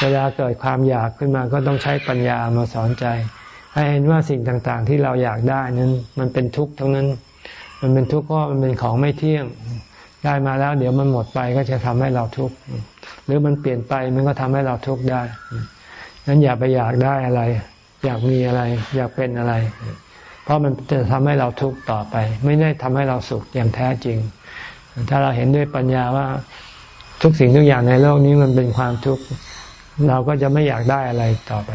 เวลาเกิดความอยากขึ้นมาก็ต้องใช้ปัญญามาสอนใจ ให้เห็นว่าสิ่งต่างๆ ที่เราอยากได้นั้น มันเป็นทุกข์ทั้งนั้น มันเป็นทุกข์เพราะมันเป็นของไม่เที่ยง ได้มาแล้ว เดี๋ยวมันหมดไปก็จะทำให้เราทุกข์หรือมันเปลี่ยนไปมันก็ทำให้เราทุกข์ได้นั้นอย่าไปอยากได้อะไร อยากมีอะไร อยากเป็นอะไร เพราะมันจะทำให้เราทุกข์ต่อไป ไม่ได้ทำให้เราสุขอย่างแท้จริง ถ้าเราเห็นด้วยปัญญาว่าทุกสิ่งทุกอย่างในโลกนี้มันเป็นความทุกข์เราก็จะไม่อยากได้อะไรต่อไป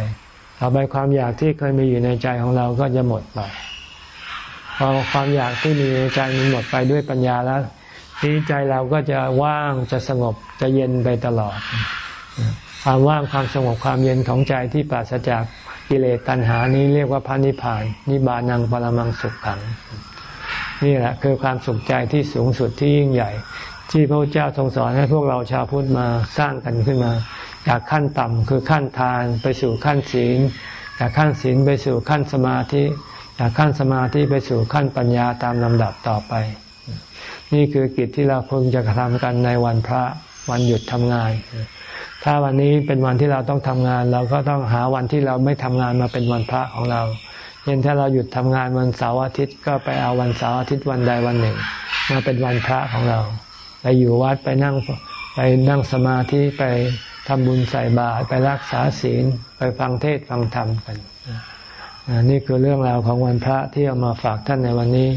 ต่อไปความอยากที่เคยมีอยู่ในใจของเราก็จะหมดไป พอความอยากที่มีในใจมันหมดไปด้วยปัญญาแล้วที่ใจเราก็จะว่างจะสงบจะเย็นไปตลอด ความว่างความสงบความเย็นของใจที่ปราศจากกิเลสตัณหานี้เรียกว่าพระนิพพานนิบานังปรมังสุขขัง นี่แหละคือความสุขใจที่สูงสุดที่ยิ่งใหญ่ ที่พระเจ้าทรงสอนให้พวกเราชาวพุทธมาสร้างกันขึ้นมา จากขั้นต่ำคือขั้นทานไปสู่ขั้นศีลจากขั้นศีลไปสู่ขั้นสมาธิ จากขั้นสมาธิไปสู่ขั้นปัญญาตามลำดับต่อไป นี่คือกิจที่เราพึงจะทำกันในวันพระวันหยุดทำงาน ถ้าวันนี้เป็นวันที่เราต้องทำงาน เราก็ต้องหาวันที่เราไม่ทำงานมาเป็นวันพระของเราเช่นถ้าเราหยุดทำงานวันเสาร์อาทิตย์ก็ไปเอาวันเสาร์อาทิตย์วันใดวันหนึ่ง มาเป็นวันพระของเรา ไปอยู่วัดไปนั่งไปนั่งสมาธิไปทำบุญใส่บาตรไปรักษาศีล ไปฟังเทศฟังธรรมกัน นี่คือเรื่องราวของวันพระที่เอามาฝากท่านในวันนี้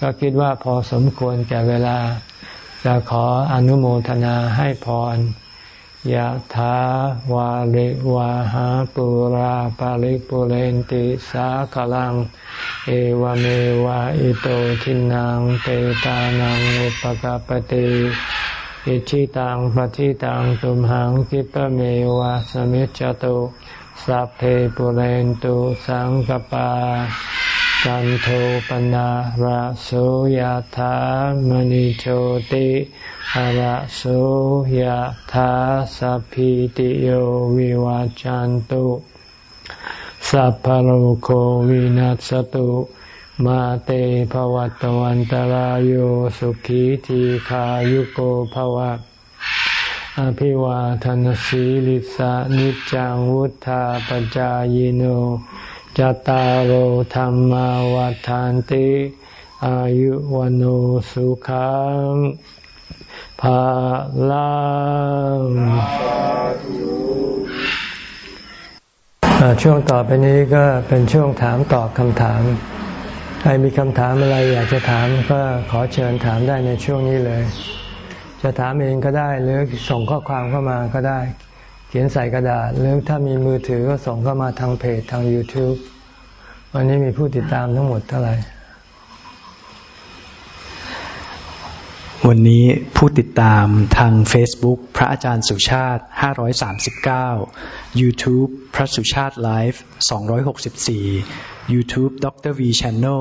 ก็คิดว่าพอสมควรแก่เวลา จะขออนุโมทนาให้พรยะถาวาริวาหาปุราปาริปุเรนติสาคลัง เอวเมวะอิโตทินังเตตานังอุปกาปติอิจฉิตังปัตถิตังตุมหัง ขิปปะเมวะ สะมิชฌะตุ สัพเพปูเรนตุสังกัปปาจันโทปัณณะระโสยะถา มะณิโชติระโสยะถาสัพพีติโยวิวัชชันตุ สัพพะโรโควินัสสะตุ มาเตภวัตวันตารโยสุขีทีขายุโกภวะ อภิวาทนสีลิสานิจังวุธาปจายโนจตารโหธรรมวาทานติ อายุวันโอสุขังภาลังช่วงต่อไปนี้ก็เป็นช่วงถามตอบคำถาม ใครมีคำถามอะไรอยากจะถามก็ขอเชิญถามได้ในช่วงนี้เลย จะถามเองก็ได้ หรือส่งข้อความเข้ามาก็ได้ เขียนใส่กระดาษ หรือถ้ามีมือถือก็ส่งเข้ามาทางเพจทาง YouTube วันนี้มีผู้ติดตามทั้งหมดเท่าไหร่ วันนี้ผู้ติดตามทาง Facebook พระอาจารย์สุชาติ 539 YouTube พระสุชาติไลฟ์ 264 YouTube ดร V Channel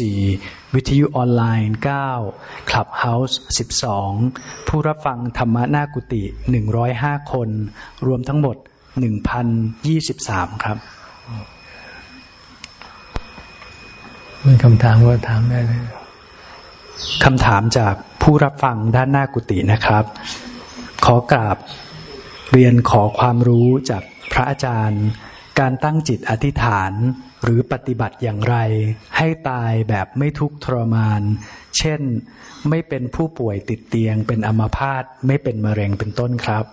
94 วิทยุออนไลน์ 9 Clubhouse 12 ผู้รับฟังธรรมะนากุติ 105 คน รวมทั้งหมด 1,023 ครับมีคำถามก็ถามได้เลย คำถามจากผู้รับฟังด้านหน้ากุฏินะครับ ขอกราบเรียนขอความรู้จากพระอาจารย์ การตั้งจิตอธิษฐานหรือปฏิบัติอย่างไร ให้ตายแบบไม่ทุกข์ทรมาน เช่นไม่เป็นผู้ป่วยติดเตียง เป็นอัมพาตไม่เป็นมะเร็งเป็นต้นครับ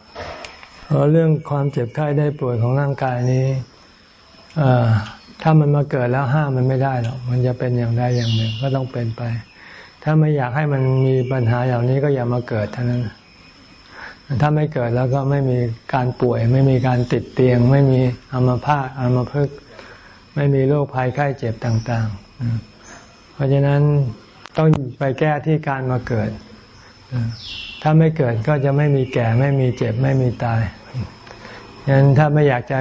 เรื่องความเจ็บไข้ได้ป่วยของร่างกายนี้ถ้ามันมาเกิดแล้วห้ามมันไม่ได้หรอกมันจะเป็นอย่างใดอย่างหนึ่งก็ต้องเป็นไป ถ้าไม่อยากให้มันมีปัญหาอย่างนี้ก็อย่ามาเกิดเท่านั้น ถ้าไม่เกิดแล้วก็ไม่มีการป่วย ไม่มีการติดเตียง ไม่มีอัมพาตอัมพฤกษ์ไม่มีโรคภัยไข้เจ็บต่าง ๆ เพราะฉะนั้นต้องไปแก้ที่การมาเกิด ถ้าไม่เกิดก็จะไม่มีแก่ ไม่มีเจ็บ ไม่มีตายฉะนั้นถ้าไม่อยากจะ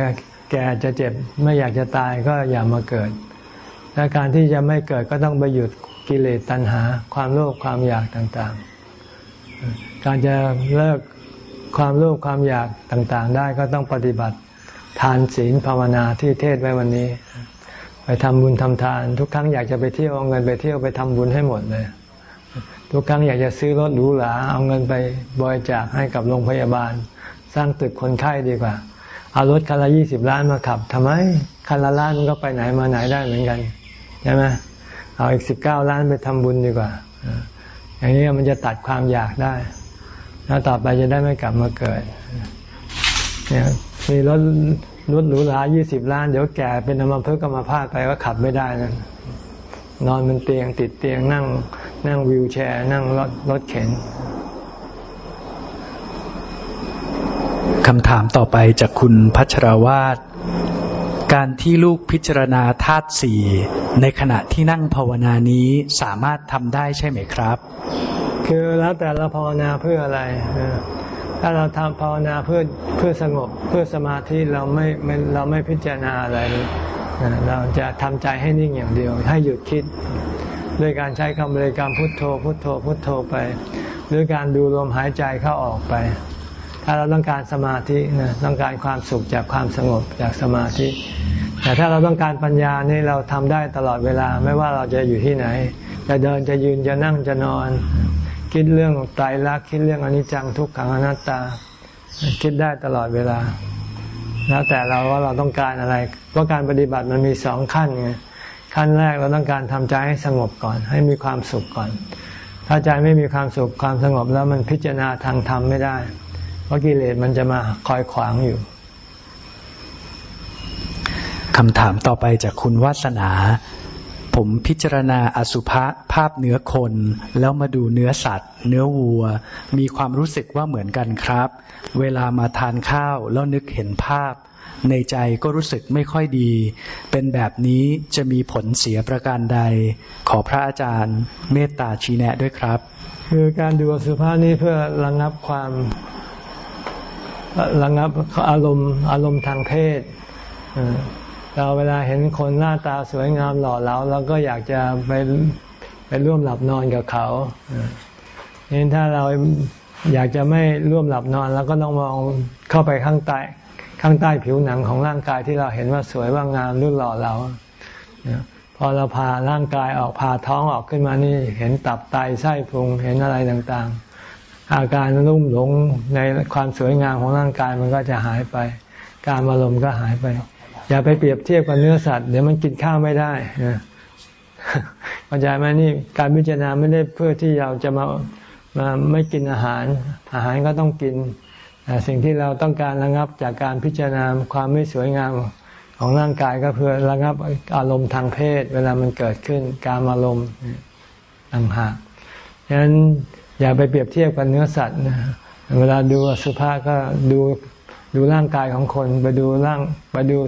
แก่จะเจ็บ ไม่อยากจะตายก็อย่ามาเกิดและการที่จะไม่เกิดก็ต้องไปหยุด กิเลสตัณหา ความโลภความอยากต่างๆ การจะเลิกความโลภความอยากต่างๆ ได้ก็ต้องปฏิบัติทานศีลภาวนาที่เทศไว้วันนี้ ไปทำบุญทำทาน ทุกครั้งอยากจะไปเที่ยวเอาเงินไปเที่ยวไปทำบุญให้หมดเลย ทุกครั้งอยากจะซื้อรถหรูหราเอาเงินไปบริจาคให้กับโรงพยาบาล สร้างตึกคนไข้ดีกว่า เอารถคันละยี่สิบล้านมาขับทำไมคันละล้านมันก็ไปไหนมาไหนได้เหมือนกันใช่ไหม เอาอีกสิบเก้าล้านไปทำบุญดีกว่าอย่างนี้มันจะตัดความอยากได้ แล้วต่อไปจะได้ไม่กลับมาเกิดเนี่ยมีรถรถหรูหรายี่สิบล้าน เดี๋ยวแก่เป็นอมาเพิ่กรรมาพาดไปก็ขับไม่ได้นั่นนอนบนเตียงติดเตียงนั่ง นั่งวิวแชร์ นั่งรถรถเข็นคำถามต่อไปจากคุณพัชรวาด การที่ลูกพิจารณาธาตุสี่ในขณะที่นั่งภาวนานี้สามารถทำได้ใช่ไหมครับ คือแล้วแต่เราภาวนาเพื่ออะไร ถ้าเราทำภาวนาเพื่อเพื่อสงบเพื่อสมาธิเราไม่เราไม่พิจารณาอะไร เราจะทำใจให้นิ่งอย่างเดียว ให้หยุดคิดด้วยการใช้คำบริกรรมพุทโธ พุทโธ พุทโธไป หรือการดูลมหายใจเข้าออกไป ถ้าเราต้องการสมาธินะต้องการความสุขจากความสงบจากสมาธิ แต่ถ้าเราต้องการปัญญานี่เราทำได้ตลอดเวลาไม่ว่าเราจะอยู่ที่ไหน จะเดินจะยืนจะนั่งจะนอน คิดเรื่องไตรลักษณ์คิดเรื่องอนิจจังทุกขังอนัตตา คิดได้ตลอดเวลา แล้วแต่เราว่าเราต้องการอะไรเพราะการปฏิบัติมันมีสองขั้นไงขั้นแรกเราต้องการทำใจให้สงบก่อน ให้มีความสุขก่อน ถ้าใจไม่มีความสุขความสงบแล้วมันพิจารณาทางธรรมไม่ได้ เพราะกิเลสมันจะมาคอยขวางอยู่คำถามต่อไปจากคุณวาสนา ผมพิจารณาอสุภะภาพเนื้อคน แล้วมาดูเนื้อสัตว์ เนื้อวัว มีความรู้สึกว่าเหมือนกันครับ เวลามาทานข้าวแล้วนึกเห็นภาพ ในใจก็รู้สึกไม่ค่อยดี เป็นแบบนี้จะมีผลเสียประการใด ขอพระอาจารย์ เมตตาชี้แนะด้วยครับ คือการดูสุภาพนี้เพื่อระงับความ ระงับอารมณ์อารมณ์ทางเพศเราเวลาเห็นคนหน้าตาสวยงามหล่อเหลาเราก็อยากจะไปไปร่วมหลับนอนกับเขาเห็นถ้าเราอยากจะไม่ร่วมหลับนอนเราก็ต้องมองเข้าไปข้างใต้ข้างใต้ผิวหนังของร่างกายที่เราเห็นว่าสวยว่างามรุ่หล่อเราพอเราพาร่างกายออกพาท้องออกขึ้นมานี่เห็นตับไตไส้พุงเห็นอะไรต่างๆ อาการรุ่มหลงในความสวยงามของร่างกายมันก็จะหายไป การอารมณ์ก็หายไป อย่าไปเปรียบเทียบกับเนื้อสัตว์เดี๋ยวมันกินข้าวไม่ได้เข้าใจไหมนี่การพิจารณาไม่ได้เพื่อที่เราจะมามาไม่กินอาหาร อาหารก็ต้องกินสิ่งที่เราต้องการระงับจากการพิจารณาความไม่สวยงามของร่างกายก็เพื่อระงับอารมณ์ทางเพศ เวลามันเกิดขึ้นการอารมณ์ต่างหากฉะนั้น อย่าไปเปรียบเทียบกับเนื้อสัตว์นะเวลาดูสุภาพก็ดูดูร่างกายของคน ไปดูร่างไปดู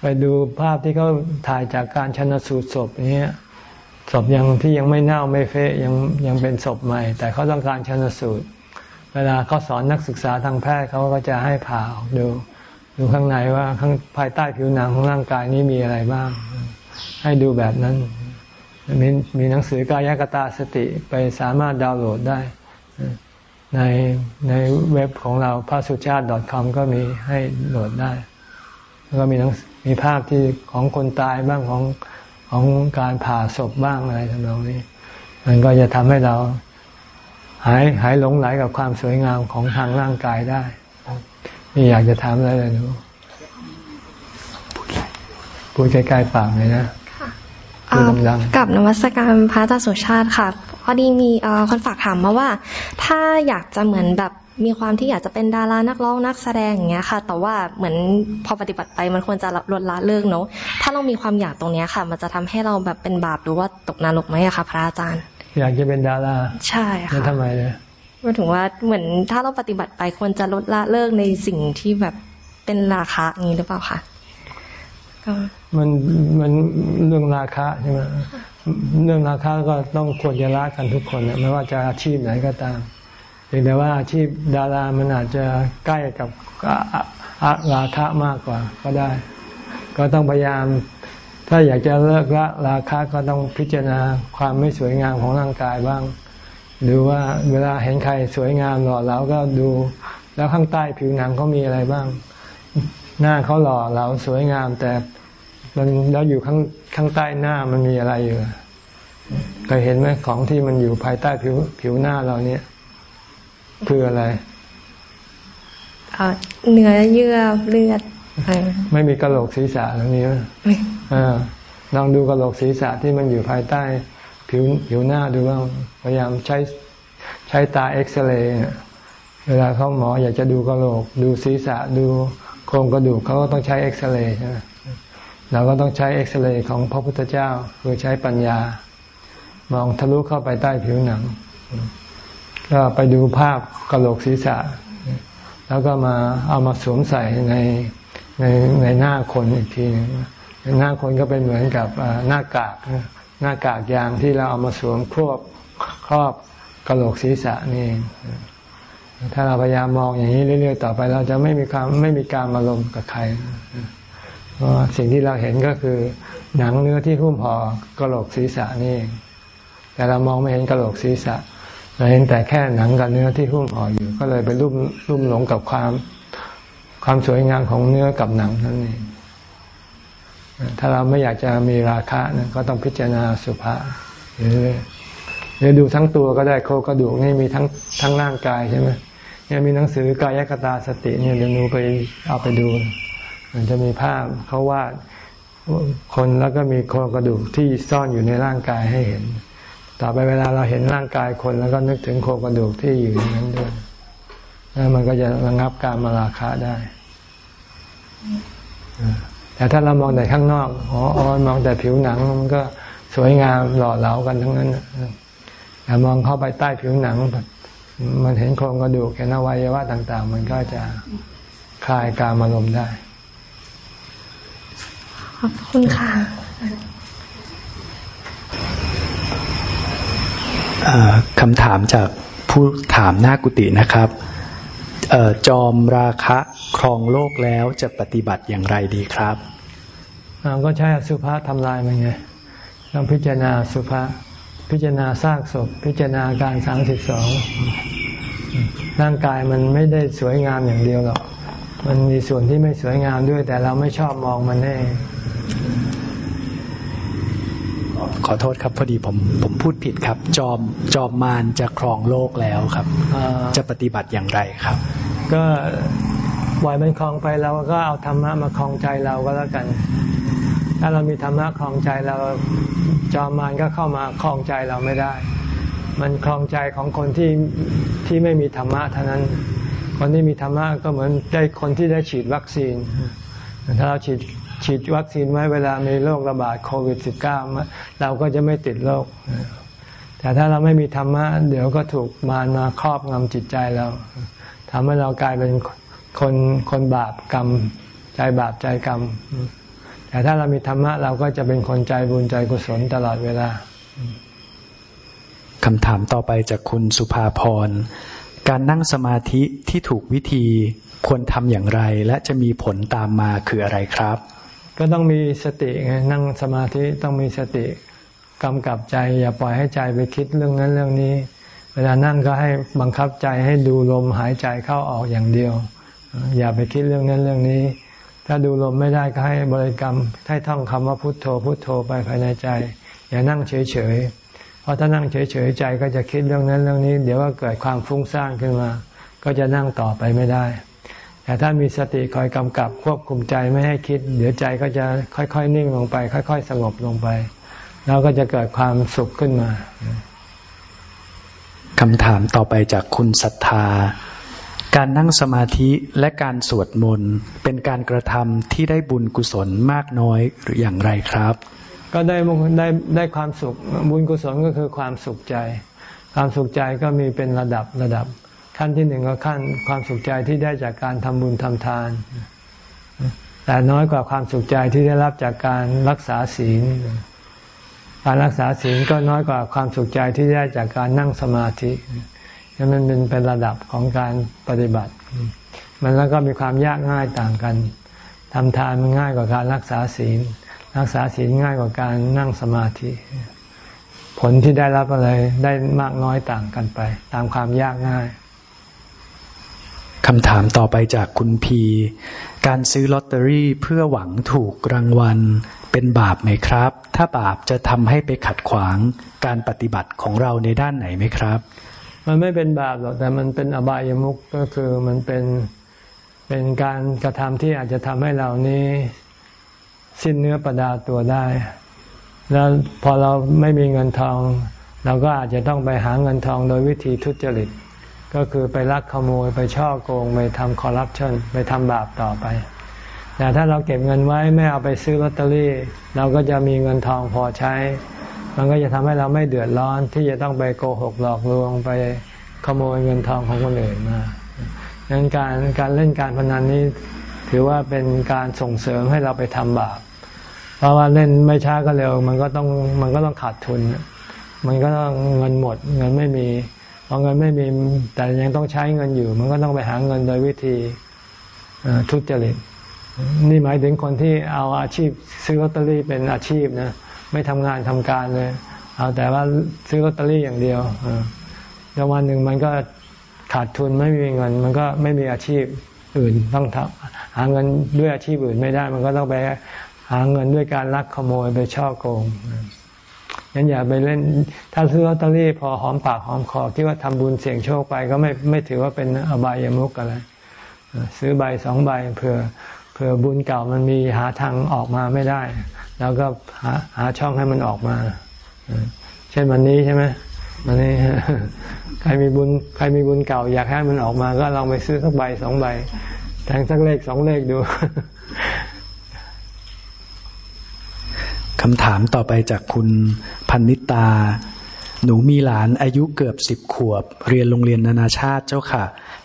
ไปดูภาพที่เขาถ่ายจากการชนะสูตรศพอย่างเงี้ยศพยังที่ยังไม่เน่าไม่เฟะยังยังเป็นศพใหม่ แต่เขาต้องการชนสูตร เวลาเขาสอนนักศึกษาทางแพทย์เขาก็จะให้ผ่าออกดูดูข้างในว่าข้างภายใต้ผิวหนังของร่างกายนี้มีอะไรบ้าง ให้ดูแบบนั้น มีมีหนังสือกายกตาสติไปสามารถดาวน์โหลดได้ ในในเว็บของเราพระสุชาติ .com ก็มีให้โหลดได้ แล้วก็มีหนังมีภาพที่ของคนตายบ้างของของการผ่าศพบ้างอะไรทำนองนี้ มันก็จะทำให้เราหายหายหลงไหลกับความสวยงามของทางร่างกายได้นี่อยากจะถามอะไรเลยหนูพูดใกล้ๆปากเลยนะ ดดังกับนวัตการพระอาจารย์สุชาติค่ะ พอดีมีคนฝากถามมาว่า ถ้าอยากจะเหมือนแบบมีความที่อยากจะเป็นดารานักร้องนักแสดงอย่างเงี้ยค่ะ แต่ว่าเหมือนพอปฏิบัติไปมันควรจะลดละเลิกเนาะถ้าเรามีความอยากตรงเนี้ยค่ะ มันจะทำให้เราแบบเป็นบาปหรือว่าตกนรกไหมอะคะพระอาจารย์ อยากจะเป็นดาราใช่ค่ะทำไมเลยมาถึงว่าเหมือนถ้าเราปฏิบัติไปควรจะลดละเลิกในสิ่งที่แบบเป็นราคาอย่างนี้หรือเปล่าคะก็ มันมันเรื่องราคาใช่ไหมเรื่องราคาก็ต้องควรจะละกันทุกคนไม่ว่าจะอาชีพไหนก็ตามเพียงแต่ว่าอาชีพดารามันอาจจะใกล้กับราคามากกว่าก็ได้ ก็ต้องพยายาม ถ้าอยากจะเลิกละราคะก็ต้องพิจารณาความไม่สวยงามของร่างกายบ้างดูว่าเวลาเห็นใครสวยงามหล่อเหลาก็ดูแล้วข้างใต้ผิวหนังเขามีอะไรบ้าง หน้าเขาหล่อเหลาสวยงามแต่ มันแล้วอยู่ข้างข้างใต้หน้ามันมีอะไรอยู่เคยเห็นไหมของที่มันอยู่ภายใต้ผิวผิวหน้าเราเนี่ย คืออะไรเนื้อเยื่อเลือดไม่มีกระโหลกศีรษะตรงนี้ลองดูกระโหลกศีรษะที่มันอยู่ภายใต้ผิวผิวหน้าดูว่าพยายามใช้ใช้ตาเอ็กซเรย์เวลาเขาหมออยากจะดูกระโหลก ดูศีรษะดูโครงกระดูกเขาก็ต้องใช้เอ็กซเรย์ใช่ไหม เราก็ต้องใช้เอ็กซเรย์ของพระพุทธเจ้าคือใช้ปัญญา มองทะลุเข้าไปใต้ผิวหนัง ก็ไปดูภาพกระโหลกศีรษะ แล้วก็มาเอามาสวมใส่ในในในหน้าคนอีกทีนึงหน้าคนก็เป็นเหมือนกับหน้ากากหน้ากากยางที่เราเอามาสวมครอบครอบกระโหลกศีรษะนี่ ถ้าเราพยายามมองอย่างนี้เรื่อย ๆ ต่อไป เราจะไม่มีความไม่มีการมาลมกับใครเพราะ สิ่งที่เราเห็นก็คือ หนังเนื้อที่หุ้มห่อกระโหลกศีรษะนี่ แต่เรามองไม่เห็นกระโหลกศีรษะเราเห็นแต่แค่หนังกับเนื้อที่หุ้มห่ออยู่ ก็เลยไปรุ่มรุ่มหลงกับความความสวยงามของเนื้อกับหนังนั่นเองถ้าเราไม่อยากจะมีราคะนะก็ต้องพิจารณาสุภาษหรือหรือดูทั้งตัวก็ได้โคกระดูกนี่มีทั้งทั้งร่างกายใช่ไหมเนี่ยมีหนังสือกายกตาสติเนี่ยเดี๋ยวนูไปเอาไปดู มันจะมีภาพเขาวาดคนแล้วก็มีโครงกระดูกที่ซ่อนอยู่ในร่างกายให้เห็น ต่อไปเวลาเราเห็นร่างกายคนแล้วก็นึกถึงโครงกระดูกที่อยู่ในนั้นด้วย แล้วมันก็จะระงับการมาราคะได้ แต่ถ้าเรามองแต่ข้างนอก อ๋อมองแต่ผิวหนังมันก็สวยงามหล่อเหลากันทั้งนั้นแต่มองเข้าไปใต้ผิวหนัง มันเห็นโครงกระดูกเห็นอวัยวะต่าง ๆ มันก็จะคลายการอารมณ์ได้ ขอบคุณค่ะคำถามจากผู้ถามหน้ากุฏินะครับออจอมราคะครองโลกแล้วจะปฏิบัติอย่างไรดีครับก็ใช้สุภาทำลายมันไงต้องพิจารณาสุภาพิจารณาซากศพ พิจารณาการสามสิบสองร่างกายมันไม่ได้สวยงามอย่างเดียวหรอก มันมีส่วนที่ไม่สวยงามด้วย แต่เราไม่ชอบมองมันเองขอโทษครับพอดีผมผมพูดผิดครับ จอมจอมมารจะครองโลกแล้วครับจะปฏิบัติอย่างไรครับ ก็ปล่อยมันคลองไปเราก็เอาธรรมะมาคลองใจเราก็แล้วกัน ถ้าเรามีธรรมะคลองใจเราจอมมารก็เข้ามาคลองใจเราไม่ได้ มันคลองใจของคนที่ที่ไม่มีธรรมะเท่านั้น คนที่มีธรรมะก็เหมือนได้คนที่ได้ฉีดวัคซีน ถ้าเราฉีดฉีดวัคซีนไว้เวลามีโรคระบาดโควิด -19 เราก็จะไม่ติดโรค แต่ถ้าเราไม่มีธรรมะ เดี๋ยวก็ถูกมารมาครอบงำจิตใจเราทำให้เรากลายเป็นคนคนบาปกรรม ใจบาปใจกรรม แต่ถ้าเรามีธรรมะ เราก็จะเป็นคนใจบุญใจกุศลตลอดเวลาคำถามต่อไปจากคุณสุภาพร การนั่งสมาธิที่ถูกวิธีควรทำอย่างไร และจะมีผลตามมาคืออะไรครับ ก็ต้องมีสติไงนั่งสมาธิต้องมีสติกำกับใจ อย่าปล่อยให้ใจไปคิดเรื่องนั้นเรื่องนี้ เวลานั่งก็ให้บังคับใจให้ดูลมหายใจเข้าออกอย่างเดียว อย่าไปคิดเรื่องนั้นเรื่องนี้ ถ้าดูลมไม่ได้ก็ให้บริกรรมให้ท่องคำว่าพุทโธพุทโธไปภายในใจ อย่านั่งเฉยเฉย เพราะถ้านั่งเฉยเฉยใจก็จะคิดเรื่องนั้นเรื่องนี้ เดี๋ยวก็เกิดความฟุ้งซ่านขึ้นมา ก็จะนั่งต่อไปไม่ได้ แต่ถ้ามีสติคอยกำกับควบคุมใจไม่ให้คิด เดี๋ยวใจก็จะค่อยๆนิ่งลงไป ค่อย ๆ สงบลงไป แล้วก็จะเกิดความสุขขึ้นมาคำถามต่อไปจากคุณศรัทธา การนั่งสมาธิและการสวดมนต์เป็นการกระทำที่ได้บุญกุศลมากน้อยหรืออย่างไรครับ ก็ได้ได้ได้ความสุข บุญกุศลก็คือความสุขใจ ความสุขใจก็มีเป็นระดับระดับ ขั้นที่หนึ่งก็ขั้นความสุขใจที่ได้จากการทำบุญทำทาน แต่น้อยกว่าความสุขใจที่ได้รับจากการรักษาศีล การรักษาศีลก็น้อยกว่าความสุขใจที่ได้จากการนั่งสมาธินั่นมันเป็นเป็นระดับของการปฏิบัติ มันแล้วก็มีความยากง่ายต่างกันทำทานมันง่ายกว่าการรักษาศีล รักษาศีลง่ายกว่าการนั่งสมาธิ ผลที่ได้รับอะไรได้มากน้อยต่างกันไป ตามความยากง่ายคำถามต่อไปจากคุณพี การซื้อลอตเตอรี่เพื่อหวังถูกรางวัลเป็นบาปไหมครับ ถ้าบาปจะทำให้ไปขัดขวางการปฏิบัติของเราในด้านไหนไหมครับ มันไม่เป็นบาปหรอกแต่มันเป็นอบายามุกก็คือมันเป็นเป็นการกระทำที่อาจจะทำให้เรานี้ สิ้นเนื้อประดาตัวได้ แล้วพอเราไม่มีเงินทอง เราก็อาจจะต้องไปหาเงินทองโดยวิธีทุจริต ก็คือไปลักขโมยไปช่อโกง ไปทำคอร์รัปชันไปทำบาปต่อไป แต่ถ้าเราเก็บเงินไว้ไม่เอาไปซื้อลอตเตอรี่ เราก็จะมีเงินทองพอใช้ มันก็จะทำให้เราไม่เดือดร้อนที่จะต้องไปโกหกหลอกลวงไปขโมยเงินทองของคนอื่นมาดังนั้นการการเล่นการพนันนี้ ถือว่าเป็นการส่งเสริมให้เราไปทำบาป เพราะว่าเล่นไม่ช้าก็เร็ว มันก็ต้องมันก็ต้องขาดทุน มันก็ต้องเงินหมด เงินไม่มีพอเงินไม่มีแต่ยังต้องใช้เงินอยู่ มันก็ต้องไปหาเงินโดยวิธีทุจริตนี่หมายถึงคนที่เอาอาชีพซื้อลอตเตอรี่เป็นอาชีพนะไม่ทำงานทำการเลยเอาแต่ว่าซื้อลอตเตอรี่อย่างเดียวแล้ววันหนึ่งมันก็ขาดทุนไม่มีเงิน มันก็ไม่มีอาชีพอื่นต้องทำ หาเงินด้วยอาชีพอื่นไม่ได้ มันก็ต้องไปหาเงินด้วยการลักขโมยไปช่อโกงงั้นอย่าไปเล่น ถ้าซื้อลอตเตอรี่พอหอมปากหอมคอคิดว่าทำบุญเสี่ยงโชคไปก็ไม่ไม่ถือว่าเป็นอบายามุกอะไรซื้อใบสองใบเผื่อเผื่อบุญเก่ามันมีหาทางออกมาไม่ได้ แล้วก็หาหาช่องให้มันออกมาเช่นวันนี้ใช่ไหมวันนี้ใครมีบุญใครมีบุญเก่า อยากให้มันออกมา ก็ลองไปซื้อสักใบสองใบ แทงสักเลขสองเลขดูคำถามต่อไปจากคุณพันนิตา หนูมีหลานอายุเกือบสิบขวบ เรียนโรงเรียนนานาชาติเจ้าค่ะ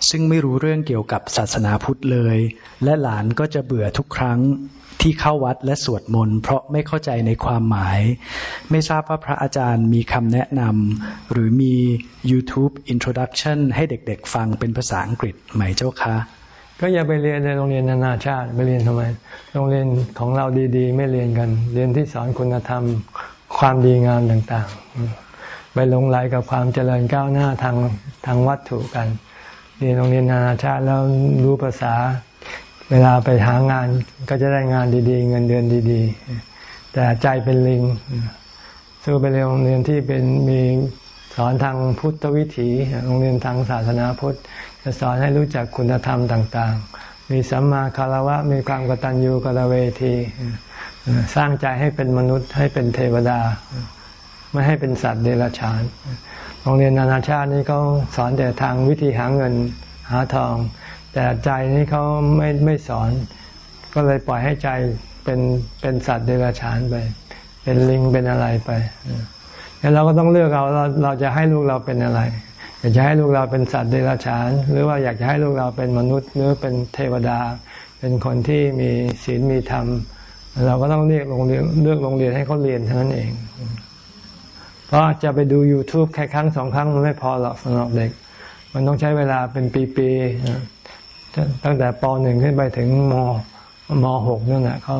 ซึ่งไม่รู้เรื่องเกี่ยวกับศาสนาพุทธเลย และหลานก็จะเบื่อทุกครั้งที่เข้าวัดและสวดมนต์เพราะไม่เข้าใจในความหมาย ไม่ทราบว่าพระอาจารย์มีคำแนะนำหรือมี YouTube introduction ให้เด็กๆฟังเป็นภาษาอังกฤษไหมเจ้าคะ ก็อย่าไปเรียนในโรงเรียนนานาชาติไปเรียนทำไม โรงเรียนของเราดี ๆ ไม่เรียนกัน เรียนที่สอนคุณธรรมความดีงามต่างๆ ไปหลงไหลกับความเจริญก้าวหน้าทางทางวัตถุกัน เรียนโรงเรียนนานาชาติแล้วรู้ภาษา เวลาไปหางานก็จะได้งานดี ๆ เงินเดือนดีๆ แต่ใจเป็นลิงสู้ไปเรียนโรงเรียนที่เป็นมีสอนทางพุทธวิถี โรงเรียนทางศาสนาพุทธ จะสอนให้รู้จักคุณธรรมต่าง ๆ มีสัมมาคารวะ มีความกตัญญูกตเวที สร้างใจให้เป็นมนุษย์ให้เป็นเทวดา ไม่ให้เป็นสัตว์เดรัจฉาน โรงเรียนนานาชาตินี่เขาสอนแต่ทางวิธีหาเงินหาทอง แต่ใจนี่เขาไม่ไม่สอน ก็เลยปล่อยให้ใจเป็นเป็นสัตว์เดรัจฉานไป เป็นลิงเป็นอะไรไปแล้วเราก็ต้องเลือกเอาเราเราจะให้ลูกเราเป็นอะไร อยากจะให้ลูกเราเป็นสัตว์เดรัจฉาน หรือว่าอยากจะให้ลูกเราเป็นมนุษย์หรือเป็นเทวดา เป็นคนที่มีศีลมีธรรม เราก็ต้องเรียกโรงเรียนเลือกโรงเรียนให้เขาเรียนเท่านั้นเอง เพราะจะไปดู YouTube แค่ครั้งสองครั้งมันไม่พอหรอกสำหรับเด็ก มันต้องใช้เวลาเป็นปีๆตั้งแต่ปหนึ่งขึ้นไปถึงมมหกนั่นแหละเขา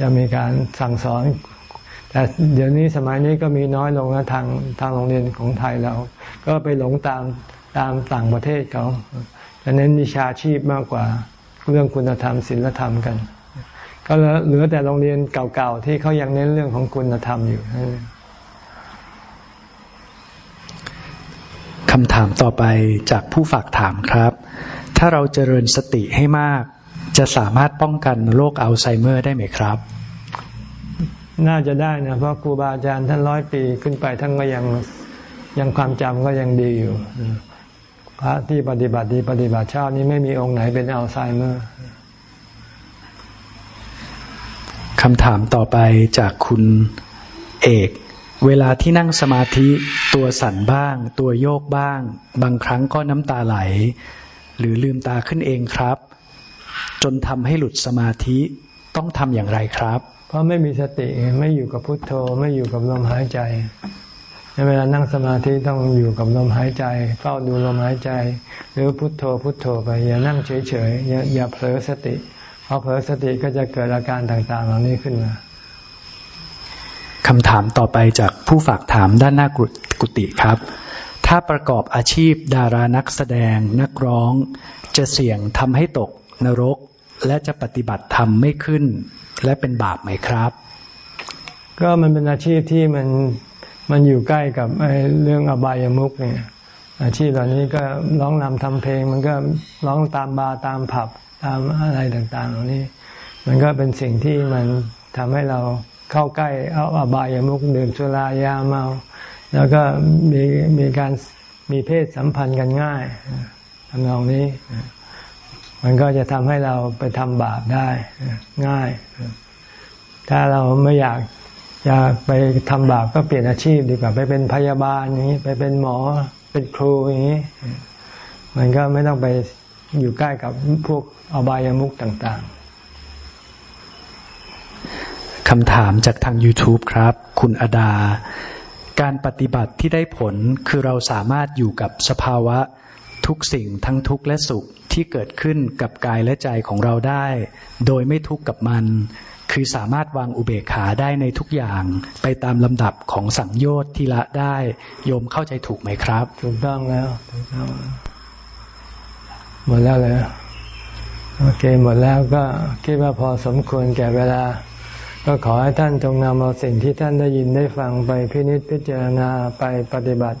จะมีการสั่งสอน แต่เดี๋ยวนี้สมัยนี้ก็มีน้อยลงแล้วทางทางโรงเรียนของไทยเรา ก็ไปหลงตามตามต่างประเทศเขาจะเน้นวิชาชีพมากกว่าเรื่องคุณธรรมศีลธรรมกัน ก็เหลือแต่โรงเรียนเก่าๆที่เขายังเน้นเรื่องของคุณธรรมอยู่คำถามต่อไปจากผู้ฝากถามครับ ถ้าเราเจริญสติให้มาก จะสามารถป้องกันโรคอัลไซเมอร์ได้ไหมครับ น่าจะได้นะเพราะครูบาอาจารย์ท่านร้อยปีขึ้นไปท่านก็ยังยังความจำก็ยังดีอยู่พระที่ปฏิบัติดีปฏิบัติชอบนี้ไม่มีองค์ไหนเป็นอัลไซเมอร์คำถามต่อไปจากคุณเอก เวลาที่นั่งสมาธิตัวสั่นบ้าง ตัวโยกบ้าง บางครั้งก็น้ำตาไหล หรือลืมตาขึ้นเองครับ จนทำให้หลุดสมาธิต้องทำอย่างไรครับ เพราะไม่มีสติไม่อยู่กับพุทโธ ไม่อยู่กับลมหายใจในเวลานั่งสมาธิต้องอยู่กับลมหายใจ เฝ้าดูลมหายใจ หรือพุทโธพุทโธไป อย่านั่งเฉยๆอย่าอย่าเผลอสติพอเผลอสติก็จะเกิดอาการต่าง ๆ เหล่านี้ขึ้นมาคำถามต่อไปจากผู้ฝากถามด้านหน้ากุฏิครับ ถ้าประกอบอาชีพดารานักแสดงนักร้อง จะเสี่ยงทำให้ตกนรก และจะปฏิบัติธรรมไม่ขึ้น และเป็นบาปไหมครับ ก็มันเป็นอาชีพที่มันมันอยู่ใกล้กับเรื่องอบายามุกเนี่ยอาชีพเหล่านี้ก็ร้องนำทำเพลง มันก็ร้องตามบาร์ตามผับตามอะไรต่างๆ เหล่านี้ มันก็เป็นสิ่งที่มันทำให้เราเข้าใกล้เอาอบายามุกดื่มสุรายาเมา แล้วก็มีมีการมีเพศสัมพันธ์กันง่ายทำนองนี้ มันก็จะทำให้เราไปทำบาปได้ง่าย ถ้าเราไม่อยากจะไปทำบาปก็เปลี่ยนอาชีพดีกว่าไปเป็นพยาบาลอย่างนี้ไปเป็นหมอเป็นครูอย่างนี้ มันก็ไม่ต้องไปอยู่ใกล้กับพวกอบายามุกต่างๆคำถามจากทาง YouTube ครับ คุณอดา การปฏิบัติที่ได้ผลคือเราสามารถอยู่กับสภาวะ ทุกสิ่งทั้งทุกข์และสุขที่เกิดขึ้นกับกายและใจของเราได้ โดยไม่ทุกข์กับมัน คือสามารถวางอุเบกขาได้ในทุกอย่าง ไปตามลำดับของสังโยชน์ที่ละได้ โยมเข้าใจถูกไหมครับ ถูกต้องแล้วถูกต้องหมดแล้วเลยโอเคหมดแล้วก็คิดว่าพอสมควรแก่เวลา ก็ขอให้ท่านจงนำเอาสิ่งที่ท่านได้ยินได้ฟังไปพินิจพิจารณาไปปฏิบัติ